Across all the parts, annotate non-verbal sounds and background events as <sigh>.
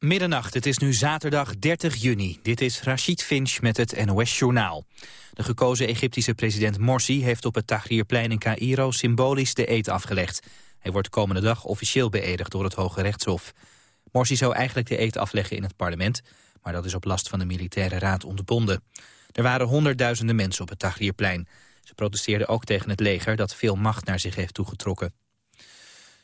Middernacht, het is nu zaterdag 30 juni. Dit is Rashid Finch met het NOS-journaal. De gekozen Egyptische president Morsi heeft op het Tahrirplein in Cairo symbolisch de eed afgelegd. Hij wordt komende dag officieel beëdigd door het Hoge Rechtshof. Morsi zou eigenlijk de eed afleggen in het parlement, maar dat is op last van de militaire raad ontbonden. Er waren honderdduizenden mensen op het Tahrirplein. Ze protesteerden ook tegen het leger dat veel macht naar zich heeft toegetrokken.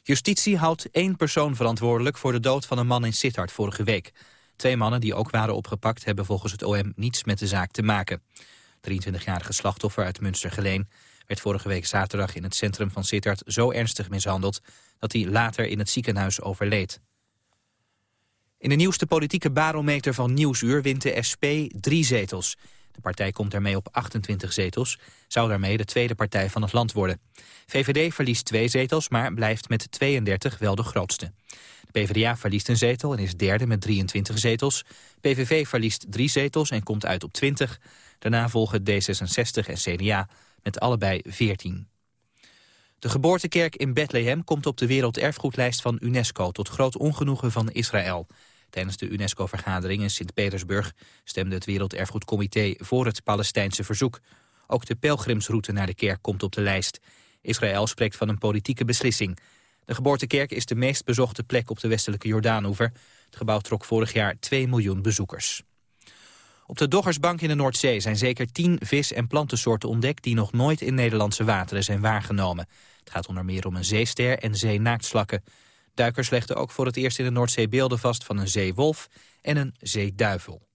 Justitie houdt één persoon verantwoordelijk voor de dood van een man in Sittard vorige week. Twee mannen die ook waren opgepakt hebben volgens het OM niets met de zaak te maken. 23-jarige slachtoffer uit Münstergeleen werd vorige week zaterdag in het centrum van Sittard zo ernstig mishandeld dat hij later in het ziekenhuis overleed. In de nieuwste politieke barometer van Nieuwsuur wint de SP drie zetels. De partij komt daarmee op 28 zetels, zou daarmee de tweede partij van het land worden. VVD verliest twee zetels, maar blijft met 32 wel de grootste. De PvdA verliest een zetel en is derde met 23 zetels. PVV verliest drie zetels en komt uit op 20. Daarna volgen D66 en CDA met allebei 14. De geboortekerk in Bethlehem komt op de werelderfgoedlijst van UNESCO... tot groot ongenoegen van Israël. Tijdens de UNESCO-vergadering in Sint-Petersburg stemde het Werelderfgoedcomité voor het Palestijnse verzoek. Ook de pelgrimsroute naar de kerk komt op de lijst. Israël spreekt van een politieke beslissing. De geboortekerk is de meest bezochte plek op de westelijke Jordaanoever. Het gebouw trok vorig jaar 2 miljoen bezoekers. Op de Doggersbank in de Noordzee zijn zeker tien vis- en plantensoorten ontdekt... die nog nooit in Nederlandse wateren zijn waargenomen. Het gaat onder meer om een zeester en zeenaaktslakken. Duikers legden ook voor het eerst in de Noordzee beelden vast van een zeewolf en een zeeduivel.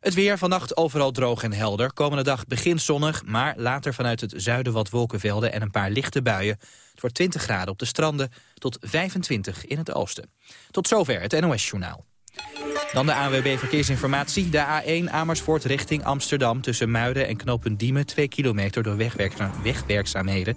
Het weer vannacht overal droog en helder. Komende dag begint zonnig, maar later vanuit het zuiden wat wolkenvelden en een paar lichte buien. Het wordt 20 graden op de stranden tot 25 in het oosten. Tot zover het NOS-journaal. Dan de ANWB Verkeersinformatie. De A1 Amersfoort richting Amsterdam tussen Muiden en knooppunt Diemen... 2 kilometer door wegwerkzaamheden.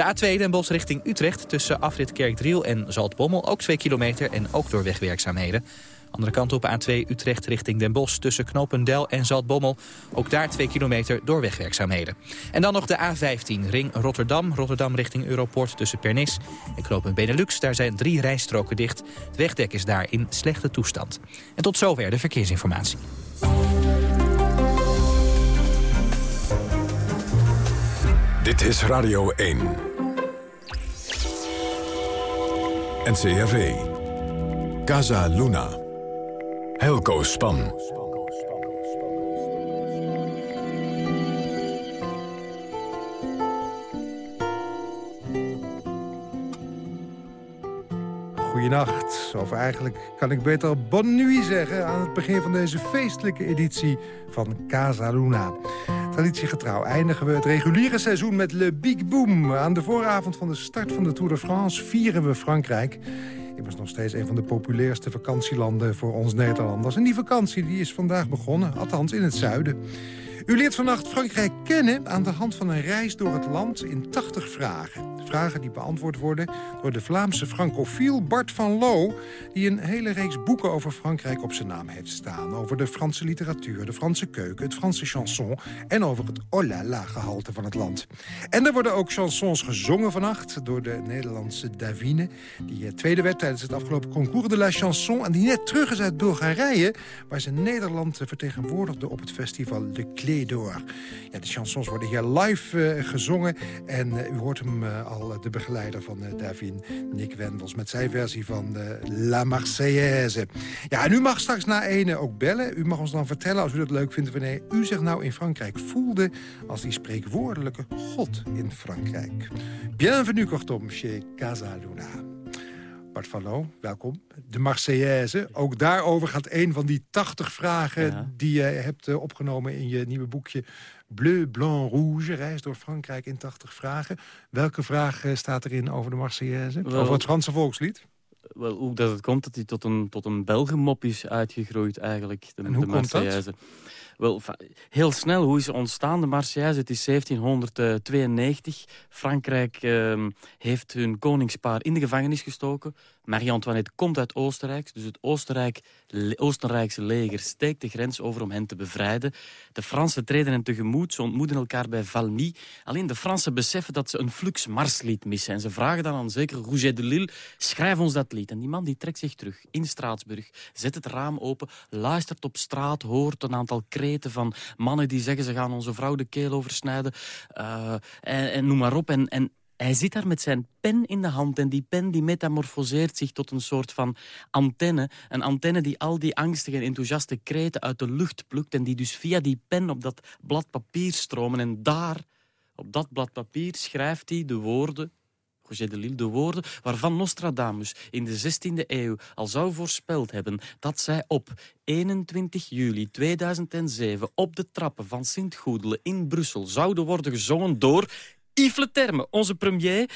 De A2 Den Bosch richting Utrecht tussen afrit Kerkdriel en Zaltbommel ook 2 kilometer en ook door wegwerkzaamheden. Andere kant op A2 Utrecht richting Den Bosch tussen Knopendel en Zaltbommel. Ook daar 2 kilometer door wegwerkzaamheden. En dan nog de A15 ring Rotterdam. Rotterdam richting Europort tussen Pernis en Knopen Benelux. Daar zijn drie rijstroken dicht. Het wegdek is daar in slechte toestand. En tot zover de verkeersinformatie. Dit is Radio 1. NCRV. Casa Luna. Helco Span. Goedenacht, of eigenlijk kan ik beter bon zeggen... aan het begin van deze feestelijke editie van Casa Luna. Traditiegetrouw eindigen we het reguliere seizoen met Le Big Boom. Aan de vooravond van de start van de Tour de France vieren we Frankrijk. Immers nog steeds een van de populairste vakantielanden voor ons Nederlanders. En die vakantie die is vandaag begonnen, althans in het zuiden. U leert vannacht Frankrijk kennen aan de hand van een reis door het land in 80 vragen. Vragen die beantwoord worden door de Vlaamse francofiel Bart van Loo... die een hele reeks boeken over Frankrijk op zijn naam heeft staan. Over de Franse literatuur, de Franse keuken, het Franse chanson... en over het oh la la gehalte van het land. En er worden ook chansons gezongen vannacht door de Nederlandse Davine... die eh, tweede werd tijdens het afgelopen concours de la chanson... en die net terug is uit Bulgarije... waar ze Nederland vertegenwoordigde op het festival Le Clé d'Or. Ja, de chansons worden hier live uh, gezongen en uh, u hoort hem uh, al de begeleider van Davin, Nick Wendels... met zijn versie van La Marseillaise. Ja, en u mag straks na ene ook bellen. U mag ons dan vertellen, als u dat leuk vindt... wanneer u zich nou in Frankrijk voelde... als die spreekwoordelijke god in Frankrijk. Bienvenue, kortom, chez Casa Luna. Bart van welkom. De Marseillaise. Ook daarover gaat een van die 80 vragen... Ja. die je hebt uh, opgenomen in je nieuwe boekje... Bleu, Blanc, Rouge, reis door Frankrijk in 80 vragen. Welke vraag uh, staat erin over de Marseillaise? Wel, over het Franse volkslied? Wel, hoe dat het komt dat hij tot een, tot een Belgenmop is uitgegroeid eigenlijk, de, en hoe de Marseillaise. Komt dat? Wel, heel snel, hoe is ze ontstaan, de Marseillaise? Het is 1792. Frankrijk ehm, heeft hun koningspaar in de gevangenis gestoken. Marie-Antoinette komt uit Oostenrijk, dus het Oostenrijk, Oostenrijkse leger steekt de grens over om hen te bevrijden. De Fransen treden hen tegemoet, ze ontmoeten elkaar bij Valmy. Alleen de Fransen beseffen dat ze een flux marslied missen. En ze vragen dan aan zeker Rouget de Lille, schrijf ons dat lied. En die man die trekt zich terug in Straatsburg, zet het raam open, luistert op straat, hoort een aantal kreten van mannen die zeggen ze gaan onze vrouw de keel oversnijden. Uh, en, en, noem maar op. En, en hij zit daar met zijn pen in de hand en die pen die metamorfoseert zich tot een soort van antenne. Een antenne die al die angstige en enthousiaste kreten uit de lucht plukt en die dus via die pen op dat blad papier stromen. En daar, op dat blad papier, schrijft hij de woorden de Lille de woorden waarvan Nostradamus in de 16e eeuw al zou voorspeld hebben dat zij op 21 juli 2007 op de trappen van Sint-Goedelen in Brussel zouden worden gezongen door Yves Le Terme, onze premier,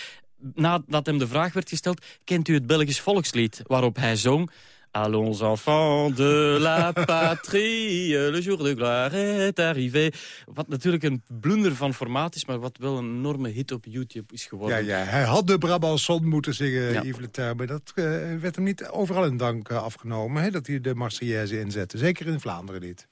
nadat hem de vraag werd gesteld... kent u het Belgisch volkslied waarop hij zong... Allons enfants de la patrie, le jour de gloire est arrivé. Wat natuurlijk een blunder van formaat is, maar wat wel een enorme hit op YouTube is geworden. Ja, ja. hij had de Brabançon moeten zingen, ja. Yves Le Terme. Dat uh, werd hem niet overal in dank uh, afgenomen, hè, dat hij de Marseillaise inzette. Zeker in Vlaanderen niet.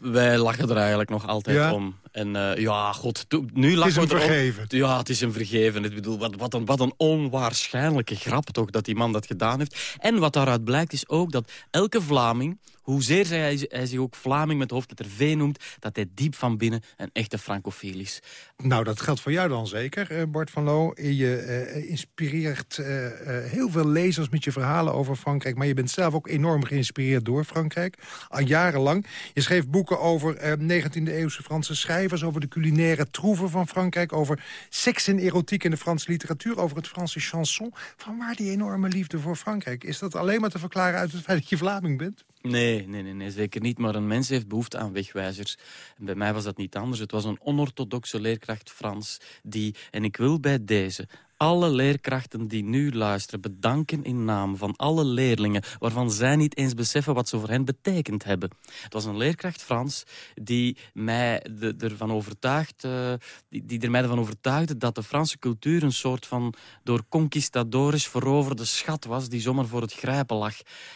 Wij lachen er eigenlijk nog altijd om. En uh, ja, god, nu lachen het is een vergeven. Ja, het is een vergeven. Ik bedoel, wat, wat, een, wat een onwaarschijnlijke grap toch dat die man dat gedaan heeft. En wat daaruit blijkt is ook dat elke Vlaming hoezeer hij, hij zich ook Vlaming met hoofdletter V noemt... dat hij diep van binnen een echte francofiel is. Nou, dat geldt voor jou dan zeker, eh, Bart van Loo. Je uh, inspireert uh, heel veel lezers met je verhalen over Frankrijk... maar je bent zelf ook enorm geïnspireerd door Frankrijk. Al jarenlang. Je schreef boeken over 19e-eeuwse Franse schrijvers... over de culinaire troeven van Frankrijk... over seks en erotiek in de Franse literatuur... over het Franse chanson. Van waar die enorme liefde voor Frankrijk? Is dat alleen maar te verklaren uit het feit dat je Vlaming bent? Nee, nee, nee, zeker niet. Maar een mens heeft behoefte aan wegwijzers. En bij mij was dat niet anders. Het was een onorthodoxe leerkracht Frans die, en ik wil bij deze alle leerkrachten die nu luisteren bedanken in naam van alle leerlingen... waarvan zij niet eens beseffen wat ze voor hen betekend hebben. Het was een leerkracht Frans die mij ervan overtuigd, uh, die, die er mij ervan overtuigde dat de Franse cultuur een soort van door conquistadores veroverde schat was... die zomaar voor het grijpen lag.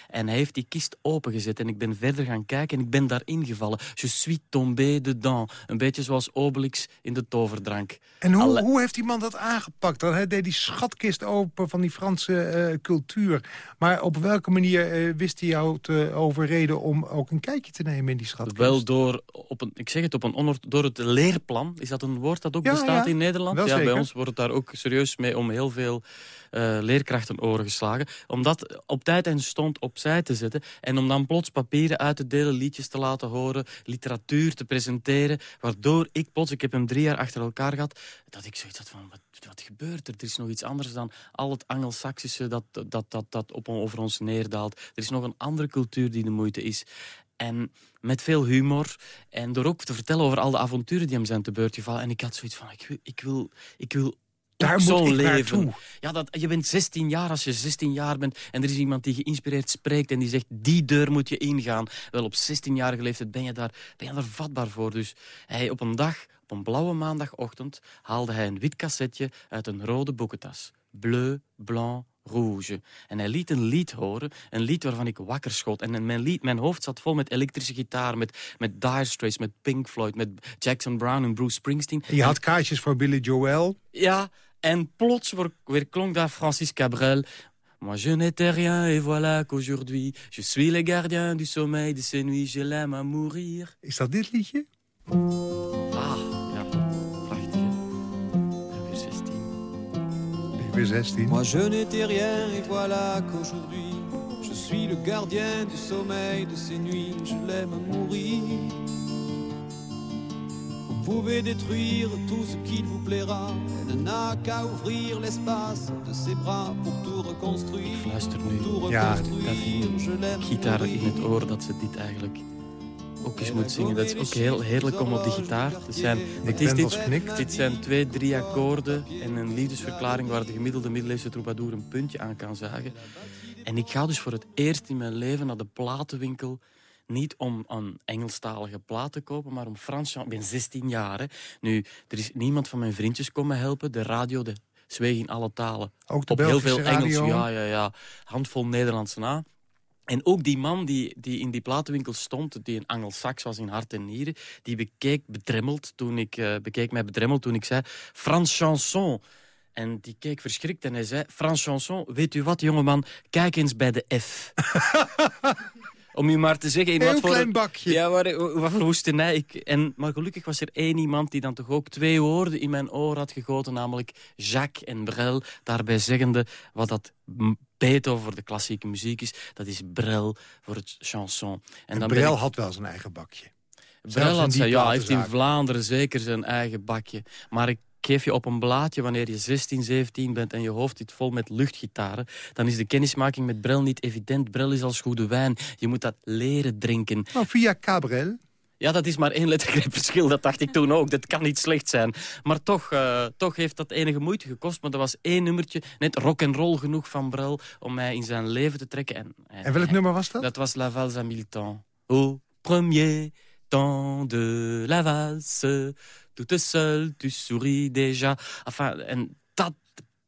En hij heeft die kist opengezet en ik ben verder gaan kijken en ik ben daarin gevallen. Je suis tombé dedans. Een beetje zoals Obelix in de toverdrank. En hoe, hoe heeft die man dat aangepakt? Dan? Hij deed die schatkist open van die Franse uh, cultuur. Maar op welke manier uh, wist hij jou te overreden om ook een kijkje te nemen in die schatkist? Wel door, op een, ik zeg het, op een door het leerplan. Is dat een woord dat ook ja, bestaat ja. in Nederland? ja, bij ons wordt het daar ook serieus mee om heel veel uh, leerkrachten oren geslagen. Om dat op tijd en stond opzij te zetten. En om dan plots papieren uit te delen, liedjes te laten horen, literatuur te presenteren. Waardoor ik plots, ik heb hem drie jaar achter elkaar gehad, dat ik zoiets had van, wat, wat gebeurt er? Er is nog iets anders dan al het Angelsaksische dat, dat, dat, dat op, over ons neerdaalt. Er is nog een andere cultuur die de moeite is. En met veel humor. En door ook te vertellen over al de avonturen die hem zijn te beurt gevallen. En ik had zoiets van, ik wil, ik wil, ik wil daar moet ik leven. Ja, dat, je bent 16 jaar als je 16 jaar bent en er is iemand die geïnspireerd spreekt en die zegt die deur moet je ingaan. Wel, op 16-jarige leeftijd ben je, daar, ben je daar vatbaar voor. Dus hij op een dag, op een blauwe maandagochtend, haalde hij een wit cassetje uit een rode boekentas. Bleu, blanc, rouge. En hij liet een lied horen, een lied waarvan ik wakker schot. En mijn, lied, mijn hoofd zat vol met elektrische gitaar, met, met Dire Straits, met Pink Floyd, met Jackson Brown en Bruce Springsteen. je had kaartjes voor Billy Joel? Ja, en plots weer klonk daar Francis Cabrel. Moi je n'étais rien et voilà qu'aujourd'hui je suis le gardien du sommeil de ces nuits, je l'aime à mourir. Is dat dit liedje? Ah, ja, prachtig. Weer 16. Weer 16. Moi je n'étais rien et voilà qu'aujourd'hui je suis le gardien du sommeil de ces nuits, je l'aime à mourir. Pouvez détruire tout ce qu'il vous plaira. Elle n'a qu'à ouvrir l'espace de ses bras pour tout reconstruire. Ik fluister nu ja, gitaar in het oor dat ze dit eigenlijk ook eens moet zingen. Dat is ook heel heerlijk om op de gitaar te zijn. Het is dit, dit zijn twee, drie akkoorden en een liefdesverklaring waar de gemiddelde middeleeuwse troubadour een puntje aan kan zagen. En ik ga dus voor het eerst in mijn leven naar de platenwinkel niet om een Engelstalige plaat te kopen, maar om Frans... Ik ben 16 jaar. Hè. Nu, er is niemand van mijn vriendjes komen helpen. De radio, de zweeg in alle talen. Ook de Op heel veel Engels, radio? ja, ja, ja. Handvol Nederlands na. En ook die man die, die in die platenwinkel stond, die een Angelsaks was in hart en nieren, die bekeek bedremmeld toen ik, bekeek mij bedremmeld toen ik zei Frans chanson. En die keek verschrikt en hij zei, Frans chanson, weet u wat jongeman, kijk eens bij de F. <laughs> Om u maar te zeggen... In Heel wat voor, klein bakje. Ja, waar, wat voor woestenij. Ik, en, maar gelukkig was er één iemand die dan toch ook twee woorden in mijn oor had gegoten, namelijk Jacques en Brel, daarbij zeggende wat dat Beethoven voor de klassieke muziek is, dat is Brel voor het chanson. En ben Brel ik- had wel zijn eigen bakje. Brel had zijn, ja, hij heeft in. Vlaanderen zeker zijn eigen bakje. Maar ik geef je op een blaadje, wanneer je 16, 17 bent en je hoofd zit vol met luchtgitaren, dan is de kennismaking met Brel niet evident. Brel is als goede wijn. Je moet dat leren drinken. Nou, via Cabrel. Ja, dat is maar één lettergreep verschil. Dat dacht ik toen ook. Dat kan niet slecht zijn. Maar toch, eh, toch heeft dat enige moeite gekost. Maar er was één nummertje, net rock and roll genoeg van Brel... om mij in zijn leven te trekken. En, En welk nummer was dat? Dat was La Valse à mille temps. Au premier temps de la valse, toute seule, tu souris déjà. Enfin, en dat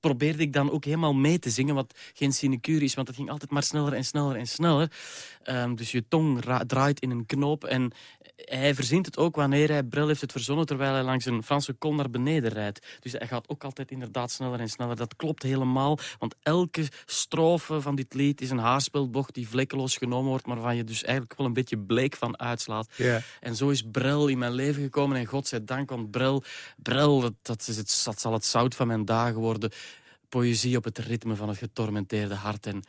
probeerde ik dan ook helemaal mee te zingen, wat geen sinecure is, want het ging altijd maar sneller en sneller en sneller. Ehm, dus je tong ra- draait in een knoop en hij verzint het ook wanneer hij, Brel heeft het verzonnen, terwijl hij langs een Franse kol naar beneden rijdt. Dus hij gaat ook altijd inderdaad sneller en sneller. Dat klopt helemaal, want elke strofe van dit lied is een haarspelbocht die vlekkeloos genomen wordt, maar waarvan je dus eigenlijk wel een beetje bleek van uitslaat. En zo is Brel in mijn leven gekomen. En godzijdank, want Brel, Brel dat, dat, is het, dat zal het zout van mijn dagen worden. Poëzie op het ritme van het getormenteerde hart. En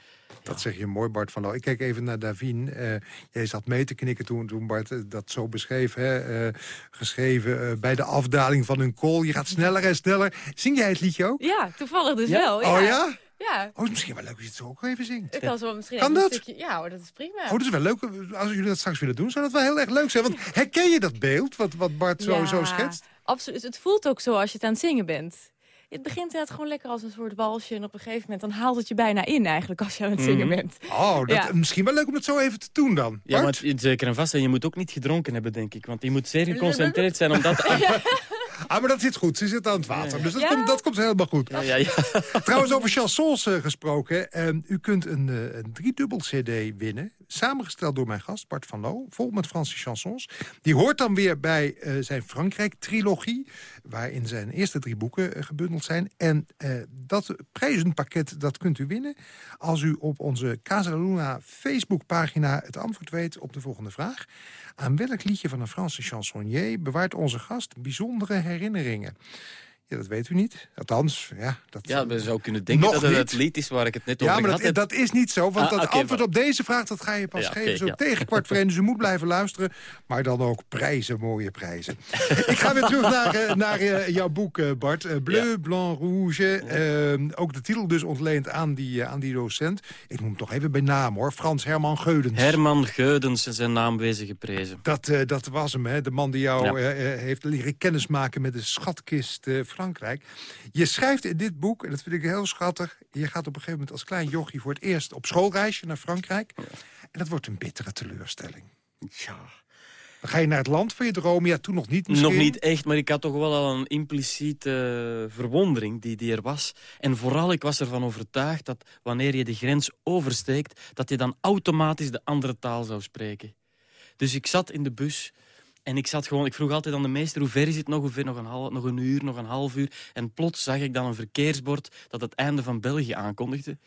Dat zeg je mooi, Bart van Loo. Ik kijk even naar Davine. Eh, jij zat mee te knikken toen, toen Bart eh, dat zo beschreef. Hè? Eh, geschreven bij de afdaling van een kool. Je gaat sneller en sneller. Zing jij het liedje ook? Ja, toevallig dus Ja? wel. Ja. Oh ja? Ja. Oh, het is misschien wel leuk als je het zo ook even zingt. Ik kan zo misschien Kan dat? een stukje... Ja hoor, dat is prima. Oh, dat is wel leuk. Als jullie dat straks willen doen, zou dat wel heel erg leuk zijn. Want herken je dat beeld, wat, wat Bart zo, zo schetst? Absoluut. Het voelt ook zo als je het aan het zingen bent. Het begint inderdaad gewoon lekker als een soort walsje. En op een gegeven moment dan haalt het je bijna in eigenlijk als je aan het zingen Mhm. bent. Oh, dat, Ja. misschien wel leuk om het zo even te doen dan. ja, Bart? maar zeker en vast. En je moet ook niet gedronken hebben, denk ik. Want je moet zeer geconcentreerd zijn om dat... <laughs> <laughs> Ah, maar dat zit goed. Ze zit aan het water. Dus dat, komt, dat komt helemaal goed. Ja, ja, ja. <laughs> Trouwens, over chansons eh, gesproken. eh, u kunt een, eh, een driedubbel cd winnen. Samengesteld door mijn gast Bart van Loo. Vol met Franse chansons. Die hoort dan weer bij eh, zijn Frankrijk-trilogie. Waarin zijn eerste drie boeken gebundeld zijn. En dat prijzenpakket dat kunt u winnen. Als u op onze Casa Luna Facebookpagina het antwoord weet op de volgende vraag. Aan welk liedje van een Franse chansonnier bewaart onze gast bijzondere herinneringen? Ja, dat weet u niet. Althans, ja, dat, ja, we zou kunnen denken dat het niet. het lied is waar ik het net ja, over maar gehad dat, heb. dat is niet zo. Want Ah, dat oké, antwoord maar- op deze vraag dat ga je pas Ja, geven zo ja. tegen kwart voor. Dus u moet blijven luisteren. Maar dan ook prijzen, mooie prijzen. Ik ga weer terug naar, eh, naar eh, jouw boek, eh, Bart. Bleu, Ja. Blanc, Rouge. Eh, ook de titel dus ontleend aan die, aan die docent. Ik noem hem toch even bij naam, hoor. Frans Herman Geudens. Herman Geudens en zijn naam wezen geprezen. Dat, dat was hem, hè? de man die jou Ja. heeft leren kennismaken met de schatkist Frankrijk. Je schrijft in dit boek, en dat vind ik heel schattig... je gaat op een gegeven moment als klein jochie voor het eerst op schoolreisje naar Frankrijk. En dat wordt een bittere teleurstelling. Ja. Dan ga je naar het land van je droom, ja, toen nog niet misschien. Nog niet echt, maar ik had toch wel al een impliciete verwondering die, die er was. En vooral, ik was ervan overtuigd dat wanneer je de grens oversteekt... dat je dan automatisch de andere taal zou spreken. Dus ik zat in de bus en ik zat gewoon... Ik vroeg altijd aan de meester, hoe ver is het nog? Hoe ver? Nog een, half, nog een uur, nog een half uur? En plots zag ik dan een verkeersbord dat het einde van België aankondigde.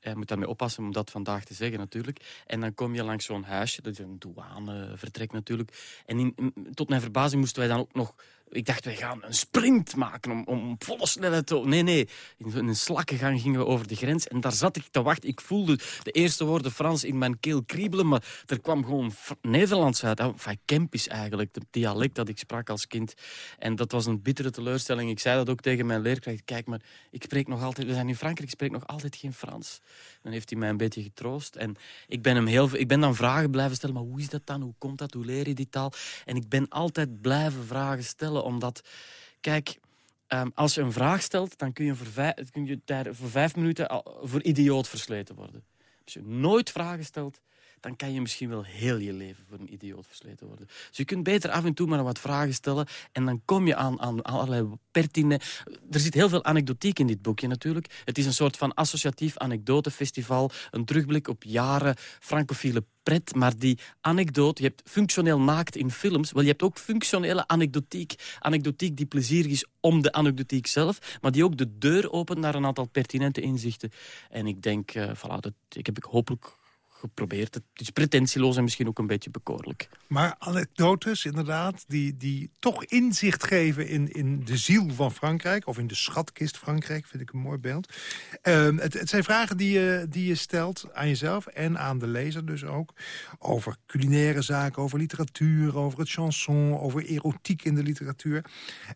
Je moet daarmee oppassen om dat vandaag te zeggen natuurlijk. En dan kom je langs zo'n huisje, dat is een douanevertrek natuurlijk. En in, tot mijn verbazing moesten wij dan ook nog... Ik dacht, wij gaan een sprint maken om, om volle snelheid te... Nee, nee. In een slakkengang gingen we over de grens. En daar zat ik te wachten. Ik voelde de eerste woorden Frans in mijn keel kriebelen. Maar er kwam gewoon Nederlands uit. Enfin, Kempisch eigenlijk, het dialect dat ik sprak als kind. En dat was een bittere teleurstelling. Ik zei dat ook tegen mijn leerkracht. Kijk, maar ik spreek nog altijd... We zijn in Frankrijk, ik spreek nog altijd geen Frans. Dan heeft hij mij een beetje getroost. En ik ben, hem heel, ik ben dan vragen blijven stellen. Maar hoe is dat dan? Hoe komt dat? Hoe leer je die taal? En ik ben altijd blijven vragen stellen. Omdat, kijk, ehm, als je een vraag stelt... dan kun je voor vijf, kun je daar voor vijf minuten voor idioot versleten worden. Als je nooit vragen stelt, dan kan je misschien wel heel je leven voor een idioot versleten worden. Dus je kunt beter af en toe maar wat vragen stellen en dan kom je aan, aan allerlei pertinente... Er zit heel veel anekdotiek in dit boekje natuurlijk. Het is een soort van associatief anekdotefestival, een terugblik op jaren francofiele pret, maar die anekdote, je hebt functioneel naakt in films, wel je hebt ook functionele anekdotiek. Anekdotiek die plezierig is om de anekdotiek zelf, maar die ook de deur opent naar een aantal pertinente inzichten. En ik denk, uh, voilà, dat, ik heb ik hopelijk geprobeerd. Het is pretentieloos en misschien ook een beetje bekoorlijk. Maar anekdotes, inderdaad, die, die toch inzicht geven in, in de ziel van Frankrijk... of in de schatkist Frankrijk, vind ik een mooi beeld. Uh, het, het, zijn vragen die je, die je stelt aan jezelf en aan de lezer dus ook... over culinaire zaken, over literatuur, over het chanson... over erotiek in de literatuur.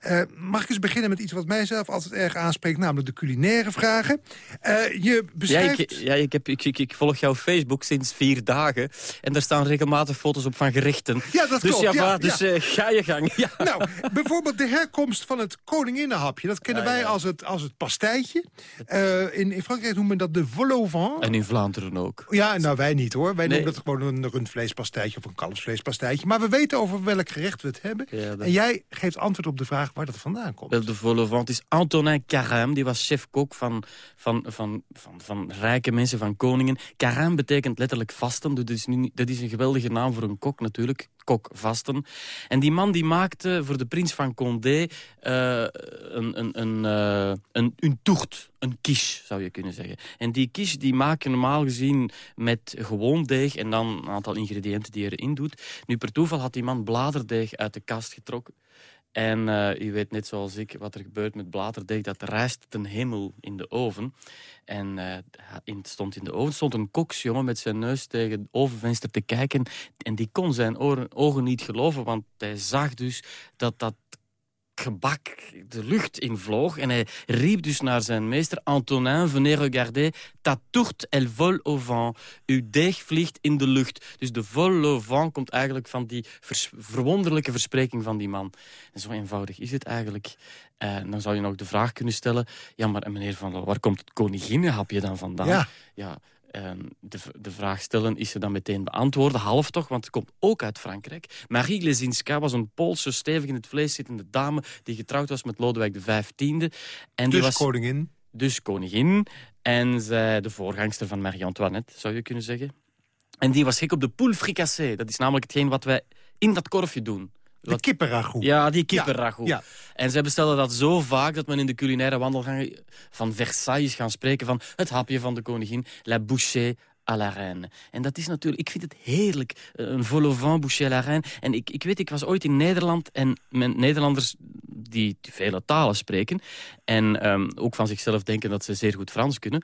Uh, mag ik eens beginnen met iets wat mijzelf altijd erg aanspreekt... namelijk de culinaire vragen. Uh, je beschrijft... Ja, ik, ja ik, heb, ik, ik, ik volg jouw Facebook sinds vier dagen. En daar staan regelmatig foto's op van gerechten. Ja, dat dus klopt. Ja, dus uh, ga je gang. Ja. Nou, bijvoorbeeld de herkomst van het koninginnenhapje. Dat kennen wij als het, als het pastijtje. Uh, in, in Frankrijk noemen we dat de vol au vent. En in Vlaanderen ook. Ja, nou wij niet hoor. Wij nee. noemen dat gewoon een rundvleespastijtje of een kalfsvleespastijtje. Maar we weten over welk gerecht we het hebben. Ja, dat... En jij geeft antwoord op de vraag waar dat vandaan komt. De vol au vent is Antonin Carême. Die was chef-kok van, van, van, van, van rijke mensen, van koningen. Carême betekent letterlijk vasten. Dat is, nu, dat is een geweldige naam voor een kok natuurlijk. Kok vasten. En die man die maakte voor de prins van Condé uh, een, een, een, uh, een, een tocht. Een quiche, zou je kunnen zeggen. En die quiche die maak je normaal gezien met gewoon deeg... en dan een aantal ingrediënten die je erin doet. Nu, per toeval had die man bladerdeeg uit de kast getrokken. En uh, u weet net zoals ik wat er gebeurt met bladerdeeg. Dat rijst ten hemel in de oven. En uh, in, stond in de oven stond een koksjongen met zijn neus tegen het ovenvenster te kijken. En die kon zijn oren, ogen niet geloven, want hij zag dus dat dat gebak de lucht invloog. En hij riep dus naar zijn meester... Antonin, venez regarder, ta tourte, elle vole au vent. Uw deeg vliegt in de lucht. Dus de vol au vent komt eigenlijk van die vers verwonderlijke verspreking van die man. En zo eenvoudig is het eigenlijk. Uh, dan zou je nog de vraag kunnen stellen... Ja, maar meneer Van waar komt het koninginnenhapje dan vandaan? Ja. ja de, de, vraag stellen is ze dan meteen beantwoorden. Half toch, want het komt ook uit Frankrijk. Marie Lesinska was een Poolse, stevig in het vlees zittende dame... die getrouwd was met Lodewijk XV. En die dus was, koningin? Dus koningin. En zij de voorgangster van Marie-Antoinette, zou je kunnen zeggen. En die was gek op de poule fricassé. Dat is namelijk hetgeen wat wij in dat korfje doen. De kippenragout. Ja, die kippenragout. Ja, ja. En zij bestellen dat zo vaak dat men in de culinaire wandelgangen van Versailles gaan spreken van het hapje van de koningin, la bouchée à la reine. En dat is natuurlijk, ik vind het heerlijk, een vol au vent bouchée à la reine. En ik, ik weet, ik was ooit in Nederland en men, Nederlanders die vele talen spreken en um, ook van zichzelf denken dat ze zeer goed Frans kunnen.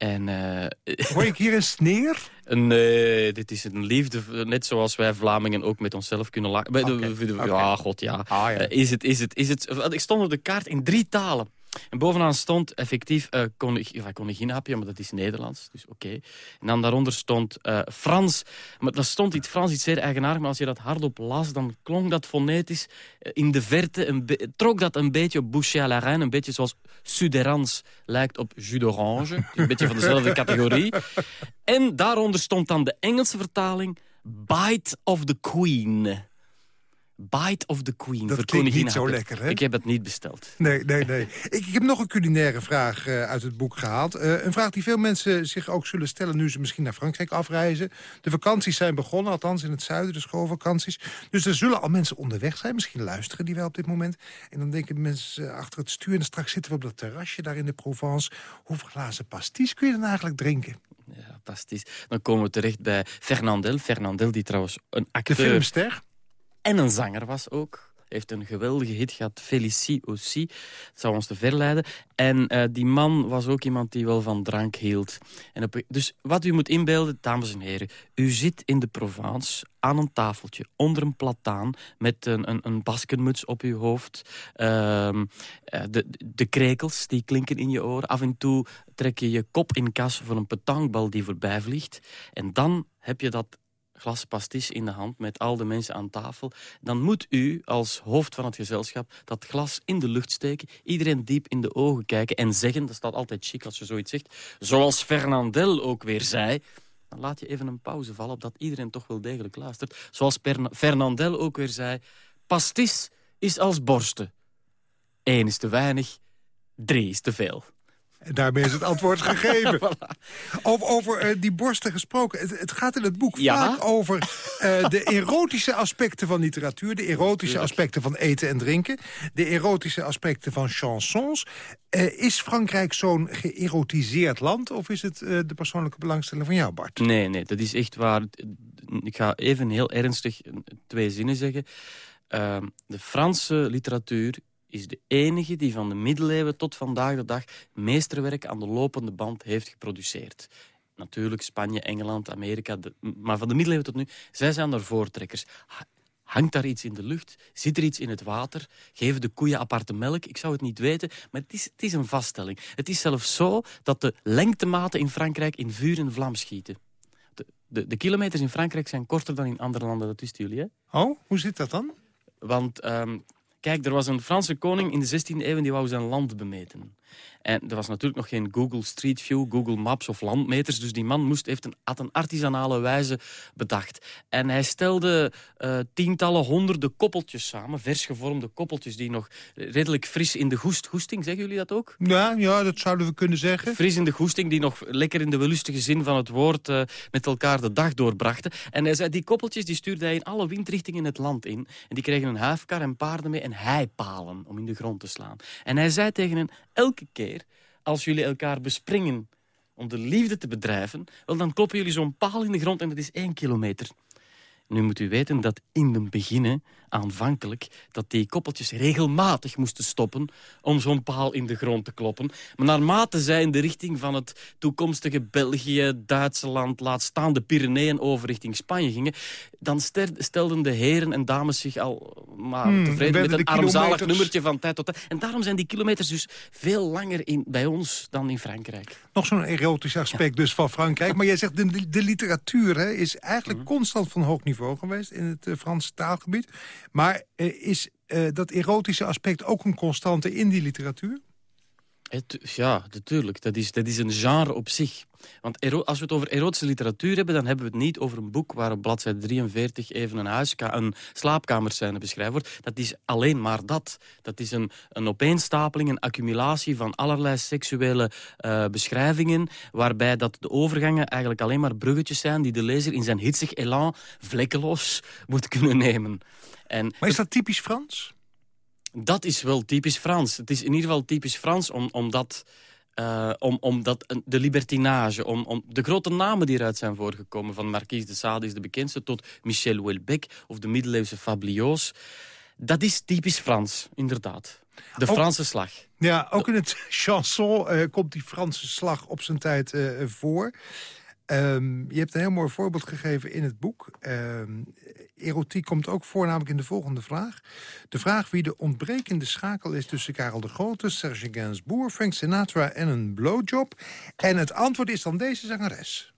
En, uh, Hoor ik hier een sneer? <laughs> Nee, dit is een liefde, net zoals wij Vlamingen ook met onszelf kunnen lachen. Okay. Okay. Ja, god, ja. Ah, ja. Uh, is het, is het, is het, ik stond op de kaart in drie talen. En bovenaan stond effectief uh, koning, koninginhapje, maar dat is Nederlands, dus oké. En dan daaronder stond uh, Frans, maar dat stond iets Frans, iets zeer eigenaardig, maar als je dat hardop las, dan klonk dat fonetisch uh, in de verte, een trok dat een beetje op bouche à la reine, een beetje zoals Suderans lijkt op jus d'orange, een beetje van dezelfde categorie. En daaronder stond dan de Engelse vertaling, Bite of the Queen. Bite of the Queen. Dat klinkt niet zo lekker, hè? Ik heb het niet besteld. Nee, nee, nee. ik, ik, heb nog een culinaire vraag uh, uit het boek gehaald. Uh, een vraag die veel mensen zich ook zullen stellen... nu ze misschien naar Frankrijk afreizen. De vakanties zijn begonnen, althans in het zuiden, de schoolvakanties. Dus er zullen al mensen onderweg zijn. Misschien luisteren die wel op dit moment. En dan denken mensen achter het stuur... en straks zitten we op dat terrasje daar in de Provence. Hoeveel glazen pastis kun je dan eigenlijk drinken? Ja, pastis. Dan komen we terecht bij Fernandel. Fernandel, die trouwens een acteur... De filmster? En een zanger was ook. Heeft een geweldige hit gehad, Félicie aussi. Dat zou ons te verleiden. En uh, die man was ook iemand die wel van drank hield. En dus wat u moet inbeelden, dames en heren. U zit in de Provence aan een tafeltje, onder een plataan... met een, een, een baskenmuts op uw hoofd. Uh, de, de krekels die klinken in je oren. Af en toe trek je je kop in kas voor een petankbal die voorbij vliegt. En dan heb je dat glas pastis in de hand met al de mensen aan tafel, dan moet u als hoofd van het gezelschap dat glas in de lucht steken, iedereen diep in de ogen kijken en zeggen, dat staat altijd chic als je zoiets zegt, zoals Fernandel ook weer zei, laat je even een pauze vallen... opdat iedereen toch wel degelijk luistert. Zoals Fernandel ook weer zei... pastis is als borsten. Eén is te weinig, drie is te veel. En daarmee is het antwoord gegeven. <laughs> Over, over uh, die borsten gesproken. Het, het, gaat in het boek vaak over uh, de erotische aspecten van literatuur... de erotische aspecten van eten en drinken... de erotische aspecten van chansons. Uh, is Frankrijk zo'n geërotiseerd land... of is het de persoonlijke belangstelling van jou, Bart? Nee, nee, dat is echt waar. Ik ga even heel ernstig twee zinnen zeggen. Ehm, de Franse literatuur is de enige die van de middeleeuwen tot vandaag de dag meesterwerk aan de lopende band heeft geproduceerd. Natuurlijk Spanje, Engeland, Amerika, maar van de middeleeuwen tot nu, zij zijn er voortrekkers. Hangt daar iets in de lucht? Zit er iets in het water? Geven de koeien aparte melk? Ik zou het niet weten, maar het is, het is een vaststelling. Het is zelfs zo dat de lengtematen in Frankrijk in vuur en vlam schieten. De, de, de kilometers in Frankrijk zijn korter dan in andere landen, dat wisten jullie, hè? Oh, hoe zit dat dan? Want um, Kijk, er was een Franse koning in de 16e eeuw die wou zijn land bemeten. En er was natuurlijk nog geen Google Street View, Google Maps of landmeters. Dus die man moest, heeft een, had een artisanale wijze bedacht. En hij stelde uh, tientallen, honderden koppeltjes samen. Vers gevormde koppeltjes die nog redelijk fris in de goest... Goesting, zeggen jullie dat ook? Ja, ja, dat zouden we kunnen zeggen. Fris in de goesting, die nog lekker in de wellustige zin van het woord... Uh, met elkaar de dag doorbrachten. En hij zei, die koppeltjes die stuurde hij in alle windrichtingen het land in. En die kregen een huifkar en paarden mee en heipalen om in de grond te slaan. En hij zei tegen hen, elke keer als jullie elkaar bespringen om de liefde te bedrijven, wel, dan kloppen jullie zo'n paal in de grond en dat is één kilometer. Nu moet u weten dat in het begin, aanvankelijk, dat die koppeltjes regelmatig moesten stoppen om zo'n paal in de grond te kloppen. Maar naarmate zij in de richting van het toekomstige België, Duitsland, laat staan de Pyreneeën over richting Spanje gingen, dan stelden de heren en dames zich al maar hmm, tevreden met een armzalig nummertje van tijd tot tijd. En daarom zijn die kilometers dus veel langer in, bij ons dan in Frankrijk. Nog zo'n erotisch aspect dus van Frankrijk. Maar jij zegt, de, de literatuur hè, is eigenlijk mhm. constant van hoog niveau geweest in het uh, Franse taalgebied. Maar uh, is uh, dat erotische aspect ook een constante in die literatuur? Het, ja, natuurlijk. Dat is, dat is een genre op zich. Want als we het over erotische literatuur hebben... dan hebben we het niet over een boek waar op bladzijde 43... even een, huiska een slaapkamerscène beschreven wordt. Dat is alleen maar dat. Dat is een, een opeenstapeling, een accumulatie... van allerlei seksuele uh, beschrijvingen... waarbij dat de overgangen eigenlijk alleen maar bruggetjes zijn... die de lezer in zijn hitsig elan vlekkeloos <laughs> moet kunnen nemen. En maar is dat typisch Frans? Dat is wel typisch Frans. Het is in ieder geval typisch Frans om, omdat... Uh, om, omdat de libertinage, om, om de grote namen die eruit zijn voorgekomen... van Marquise de Sade is de bekendste tot Michel Houellebecq of de middeleeuwse Fabliaux. Dat is typisch Frans, inderdaad. De Franse slag. Ja, ook in het <laughs> chanson uh, komt die Franse slag op zijn tijd uh, voor. Um, je hebt een heel mooi voorbeeld gegeven in het boek. Um, erotiek komt ook voor, namelijk in de volgende vraag. De vraag wie de ontbrekende schakel is tussen Karel de Grote... Serge Gainsbourg, Frank Sinatra en een blowjob. En het antwoord is dan deze zangeres.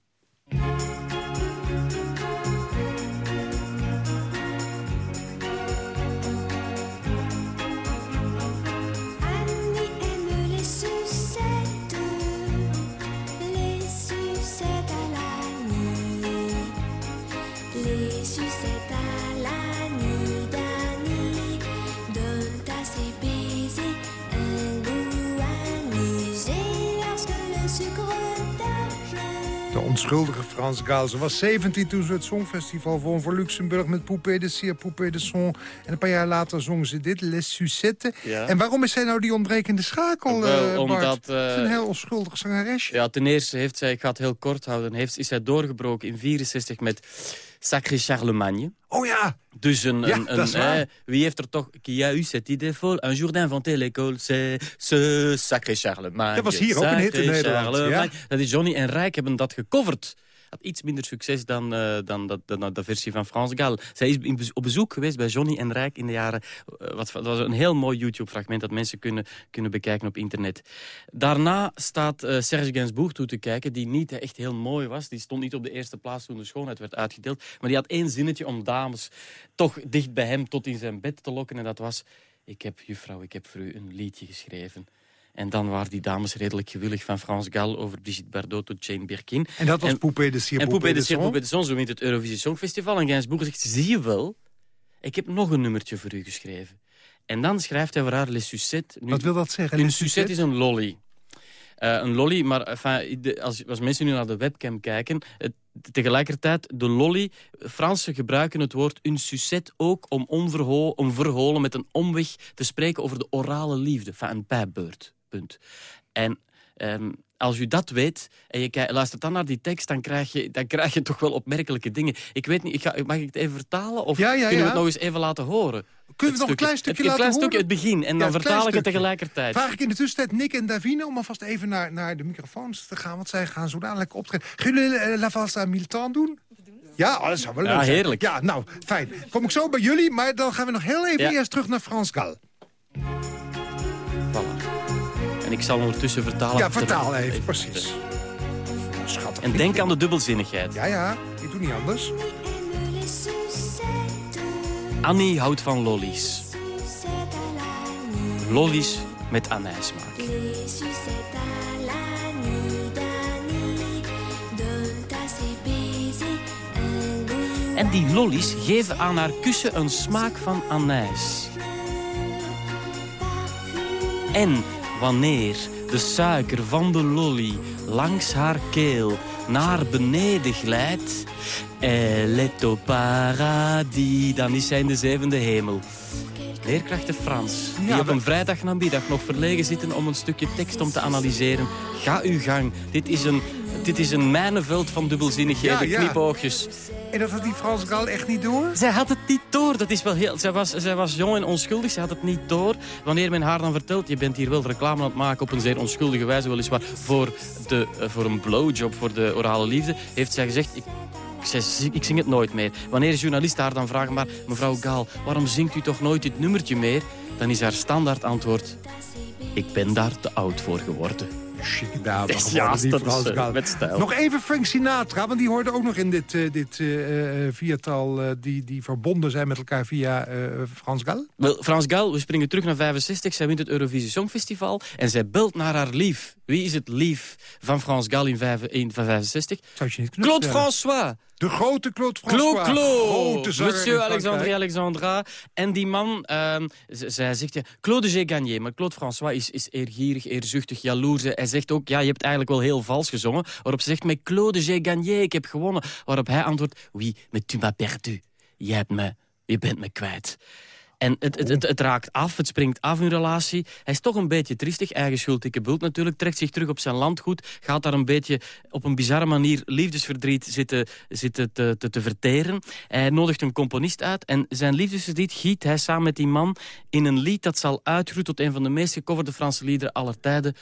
Onschuldige Frans Gaal. Ze was 17 toen ze het Songfestival won voor Luxemburg... met Poupée de Cire, Poupée de Son. En een paar jaar later zong ze dit, Les Sucettes. En waarom is zij nou die ontbrekende schakel, uh, omdat, uh, is een heel onschuldig zangeresje. Ja, ten eerste heeft zij, ik ga het heel kort houden... Heeft, is zij doorgebroken in 64 met Sacré Charlemagne. Oh ja! Dus een, ja, een, een wie heeft er toch... Qui a eu cette idée folle? Un jour d'inventer l'école, c'est ce Sacré Charlemagne. Dat was hier ook een hit in Nederland. Ja. Dat is Johnny en Rijk hebben dat gecoverd had iets minder succes dan, uh, dan, dat, dan de versie van Frans Gal. Zij is op bezoek geweest bij Johnny en Rijk in de jaren... Uh, wat, dat was een heel mooi YouTube-fragment dat mensen kunnen, kunnen bekijken op internet. Daarna staat uh, Serge Gainsbourg toe te kijken, die niet echt heel mooi was. Die stond niet op de eerste plaats toen de schoonheid werd uitgedeeld. Maar die had één zinnetje om dames toch dicht bij hem tot in zijn bed te lokken. En dat was, ik heb, juffrouw, ik heb voor u een liedje geschreven. En dan waren die dames redelijk gewillig van Frans Gal over Brigitte Bardot tot Jane Birkin. En dat was Poupée de En Poupée de. Poupée de Son, zo wint het Eurovisie Songfestival. En Gainsbourg zegt, zie je wel, ik heb nog een nummertje voor u geschreven. En dan schrijft hij voor haar Les Sucettes. Nu, Wat wil dat zeggen? een sucette is een lolly. Eh, een lolly, maar enfin, de- als, als mensen nu naar de webcam kijken... het- tegelijkertijd, de lolly... Fransen gebruiken het woord une sucette ook om, onverho om verholen met een omweg te spreken over de orale liefde. Enfin, een pijpbeurt. Punt. En ehm, als u dat weet en je luistert dan naar die tekst... Dan krijg, je, dan krijg je toch wel opmerkelijke dingen. Ik weet niet, ik ga, mag ik het even vertalen? Of Ja, ja, kunnen ja. we het nog eens even laten horen? Kunnen we nog een klein stukje het, laten Het klein horen? stukje, het begin. En Ja, dan een vertaal ik het tegelijkertijd. Vraag ik in de tussentijd Nick en Davine om alvast even naar, naar de microfoons te gaan. Want zij gaan zo dadelijk optreden. Gaan jullie eh, La temps doen? Ja, oh, dat zou wel leuk Ja, heerlijk. Ja, nou, fijn. Kom ik zo bij jullie, maar dan gaan we nog heel even Ja. eerst terug naar Frans Gal. Voilà. En ik zal ondertussen vertalen. Ja, er- vertaal even, precies. Schattig. En denk aan de dubbelzinnigheid. Ja, ja, ik doe niet anders. Annie houdt van lollies. Lollies met anijsmaak. En die lollies geven aan haar kussen een smaak van anijs. En wanneer de suiker van de lolly langs haar keel naar beneden glijdt... Elle est au paradis, dan is zij in de zevende hemel. Leerkrachten Frans, die Ja, op een vrijdagnamiddag nog verlegen zitten om een stukje tekst om te analyseren. Ga uw gang. Dit is een, dit is een mijnenveld van dubbelzinnigheden, Ja, ja. knipoogjes. En dat had die Frans Gal echt niet door? Zij had het niet door. Dat is wel heel, zij, was, zij was jong en onschuldig. Zij had het niet door. Wanneer men haar dan vertelt... je bent hier wel reclame aan het maken op een zeer onschuldige wijze... weliswaar voor, de, eh, voor een blowjob, voor de orale liefde... heeft zij gezegd... Ik, ik zing het nooit meer. Wanneer journalisten haar dan vragen... maar mevrouw Gaal, waarom zingt u toch nooit dit nummertje meer? Dan is haar standaard antwoord... Ik ben daar te oud voor geworden. Chique dame Ja, die dat is, eh, met stijl. Nog even Frank Sinatra, want die hoorde ook nog in dit, eh, dit eh, viertal... die, die verbonden zijn met elkaar via Frans Gal. Wel, Frans Gal, we springen terug naar 65. Zij wint het Eurovisie Songfestival. En zij belt naar haar lief. Wie is het lief van Frans Gal in, vijf- in 65? Zou je niet kunnen Claude. François. De grote Claude François. Claude Claude. Monsieur Alexandre. Alexandra. En die man, z- zij zegt, ja, Claude j'ai gagné. Maar Claude François is, is eergierig, eerzuchtig, jaloers. Hij zegt ook, ja, je hebt eigenlijk wel heel vals gezongen. Waarop ze zegt, maar Claude j'ai gagné, ik heb gewonnen. Waarop hij antwoordt, oui, mais tu m'as perdu. Je, hebt me, je bent me kwijt. En het, het, het, raakt af, het springt af in relatie. Hij is toch een beetje triestig, eigen schuld, dikke bult natuurlijk. Trekt zich terug op zijn landgoed. Gaat daar een beetje op een bizarre manier liefdesverdriet zitten, zitten te, te, te verteren. Hij nodigt een componist uit. En zijn liefdesverdriet giet hij samen met die man in een lied dat zal uitgroeien tot een van de meest gecoverde Franse liederen aller tijden.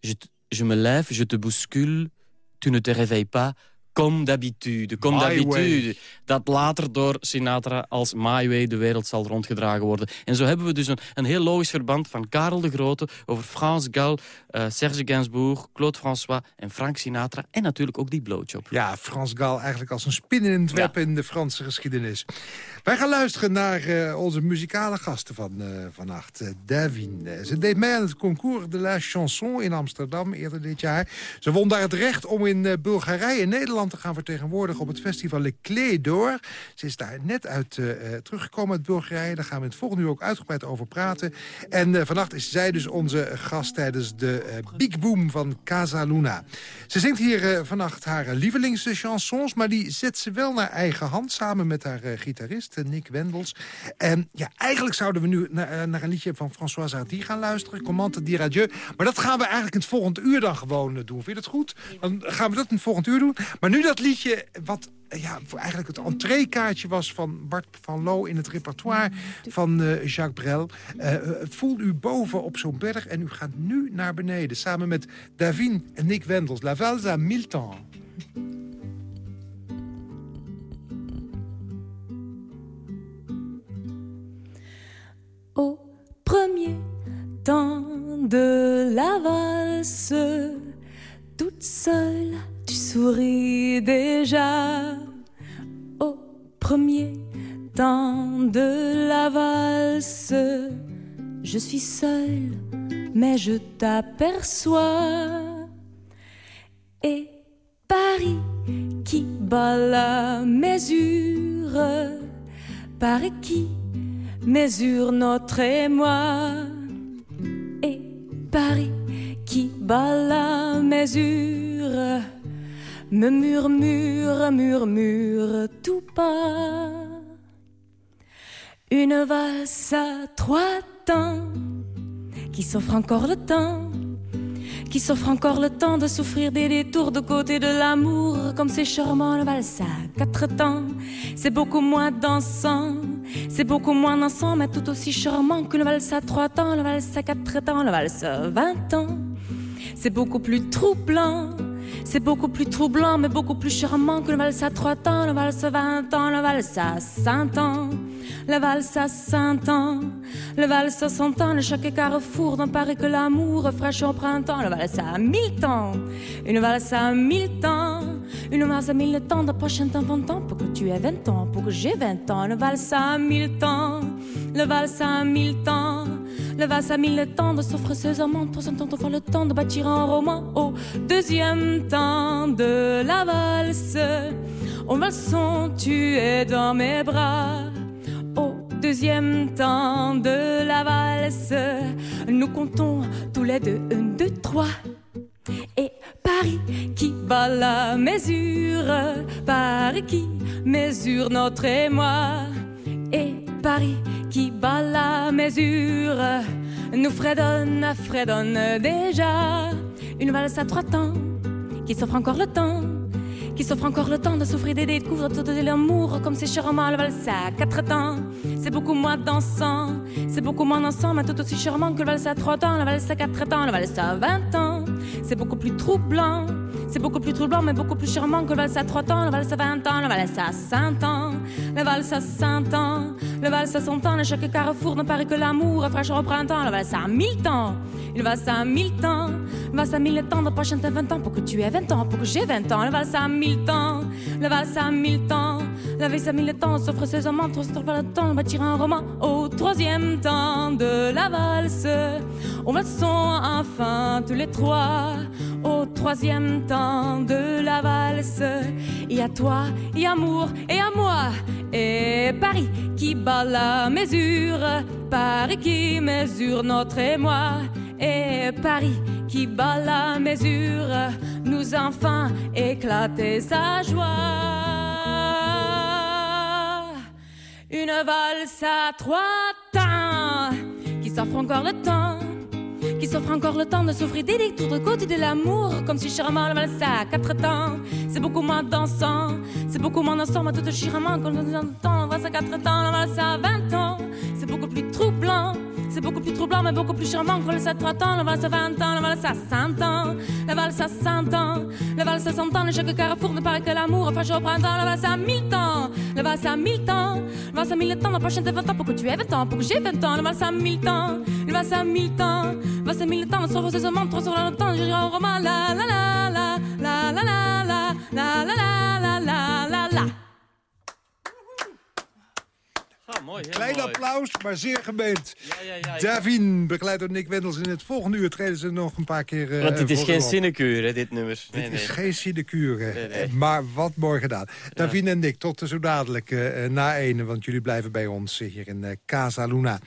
Je, je me lève, je te bouscule, tu ne te réveilles pas. Comme d'habitude, comme d'habitude. Dat later door Sinatra als My Way de wereld zal rondgedragen worden. En zo hebben we dus een, een heel logisch verband van Karel de Grote... over Frans Gal, eh, Serge Gainsbourg, Claude François en Frank Sinatra. En natuurlijk ook die blowjob. Ja, Frans Gal eigenlijk als een spin in het web Ja. in de Franse geschiedenis. Wij gaan luisteren naar eh, onze muzikale gasten van eh, vannacht. Davine. Ze deed mee aan het concours de la chanson in Amsterdam eerder dit jaar. Ze won daar het recht om in Bulgarije en Nederland te gaan vertegenwoordigen... op het festival Le Clé d'Or. Ze is daar net uit eh, eh, teruggekomen uit Bulgarije. Daar gaan we het volgende uur ook uitgebreid over praten. En eh, vannacht is zij dus onze gast tijdens de Big Boom van Casa Luna. Ze zingt hier vannacht haar lievelingschansons... maar die zet ze wel naar eigen hand samen met haar gitarist Nick Wendels. En ja, eigenlijk zouden we nu naar, een liedje van François Hardy gaan luisteren. Commande dire adieu. Maar dat gaan we eigenlijk in het volgende uur dan gewoon doen. Vind je dat goed? Dan gaan we dat in het volgende uur doen. Maar nu dat liedje wat ja, eigenlijk het entreekaartje was van Bart van Loo in het repertoire van eh, Jacques Brel. Eh, eh, voel u boven op zo'n berg en u gaat nu naar beneden. Samen met Davine en Nick Wendels. La mille temps. Au premier temps de la valse, toute seule, souris déjà. Au premier temps de la valse, je suis seule mais je t'aperçois. Et Paris qui bat la mesure, Paris qui mesure notre émoi. Et Paris qui bat la mesure, me murmure, murmure tout bas. Une valse à trois temps qui s'offre encore le temps, qui s'offre encore le temps de souffrir des détours de côté de l'amour, comme c'est charmant le valse à quatre temps. C'est beaucoup moins dansant, c'est beaucoup moins dansant, mais tout aussi charmant que valse à trois temps, le valse à quatre temps, le valse à vingt ans. C'est beaucoup plus troublant. C'est beaucoup plus troublant, mais beaucoup plus charmant que le valse à trois temps, le valse à vingt ans, le valse à cinq ans, le valse à cinq ans, le valse à cent ans, de chaque carrefour d'un Paris que l'amour fraîche au printemps, le valse à mille temps, une valse à mille temps, une valse à mille temps, de prochain temps, vingt ans, pour que tu aies vingt ans, pour que j'ai vingt ans, le valse à mille temps, le valse à mille temps. Le valse à mille temps de ses amants, trois cents temps le temps de bâtir un roman. Au deuxième temps de la valse, on va son tu es dans mes bras. Au deuxième temps de la valse, nous comptons tous les deux, un, deux, trois. Et Paris qui bat la mesure, Paris qui mesure notre émoi. Et Paris qui bat la mesure, nous fredonne, fredonne déjà. Une valse à trois temps, qui s'offre encore le temps, qui s'offre encore le temps de souffrir des découvertes de l'amour, comme c'est charmant le valse à quatre temps. C'est beaucoup moins dansant, c'est beaucoup moins dansant, mais tout aussi charmant que le valse à trois temps, le valse à quatre temps, le valse à vingt ans. C'est beaucoup plus troublant, c'est beaucoup plus troublant, mais beaucoup plus charmant que le valse à trois temps, le valse à vingt ans, le valse à cinq ans, le valse à cinq ans, le valse à cent ans, de chaque carrefour ne paraît que l'amour fraîcheur au printemps, le valse à mille temps, il valse à mille temps, le valse à mille temps, de prochain temps vingt ans, pour que tu aies vingt ans, pour que j'ai vingt ans, le valse à mille temps, le valse à mille temps, la valse à mille temps, s'offre amants, trop se le temps, tirer un roman au troisième temps de la valse, on va son enfin tous les trois au troisième de la valse. Y a toi, et amour, et à moi, et Paris qui bat la mesure, Paris qui mesure notre émoi, et Paris qui bat la mesure, nous enfin éclater sa joie. Une valse à trois temps qui s'offre encore le temps qui s'offre encore le temps de s'offrir des détours de côté de l'amour, comme si charmant le valse à quatre temps. C'est beaucoup moins dansant, c'est beaucoup moins dansant, mais tout charmant comme le temps, le valse à quatre temps, le valse à vingt ans. C'est beaucoup plus troublant, c'est beaucoup plus troublant, mais beaucoup plus charmant que le valse à trois temps, le valse à vingt ans, le valse à cent ans, le valse à cent ans, le valse à cent ans, de chaque carrefour ne paraît que l'amour, enfin au printemps, le valse à mille temps, le valse à mille temps, le valse à mille temps, la prochaine de vingt ans, pour que tu aies vingt ans, pour que j'ai vingt ans, le valse à mille temps, le valse à mille temps, va c'est mille temps, sur ses amants, trop sur le temps, je dirai au roman, la la la la, la la la la, la la la la la mooi, heel Klein mooi. applaus, maar zeer gemeend. Ja, ja, ja. Davin, begeleid door Nick Wendels. In het volgende uur treden ze nog een paar keer eh, Want dit is geen sinecure, hè, dit nummer. Nee, Dit nee. is geen sinecure, Nee, nee. eh, maar wat mooi gedaan. Davin en Nick, tot zo dadelijk eh, na ene, want jullie blijven bij ons hier in eh, Casa Luna.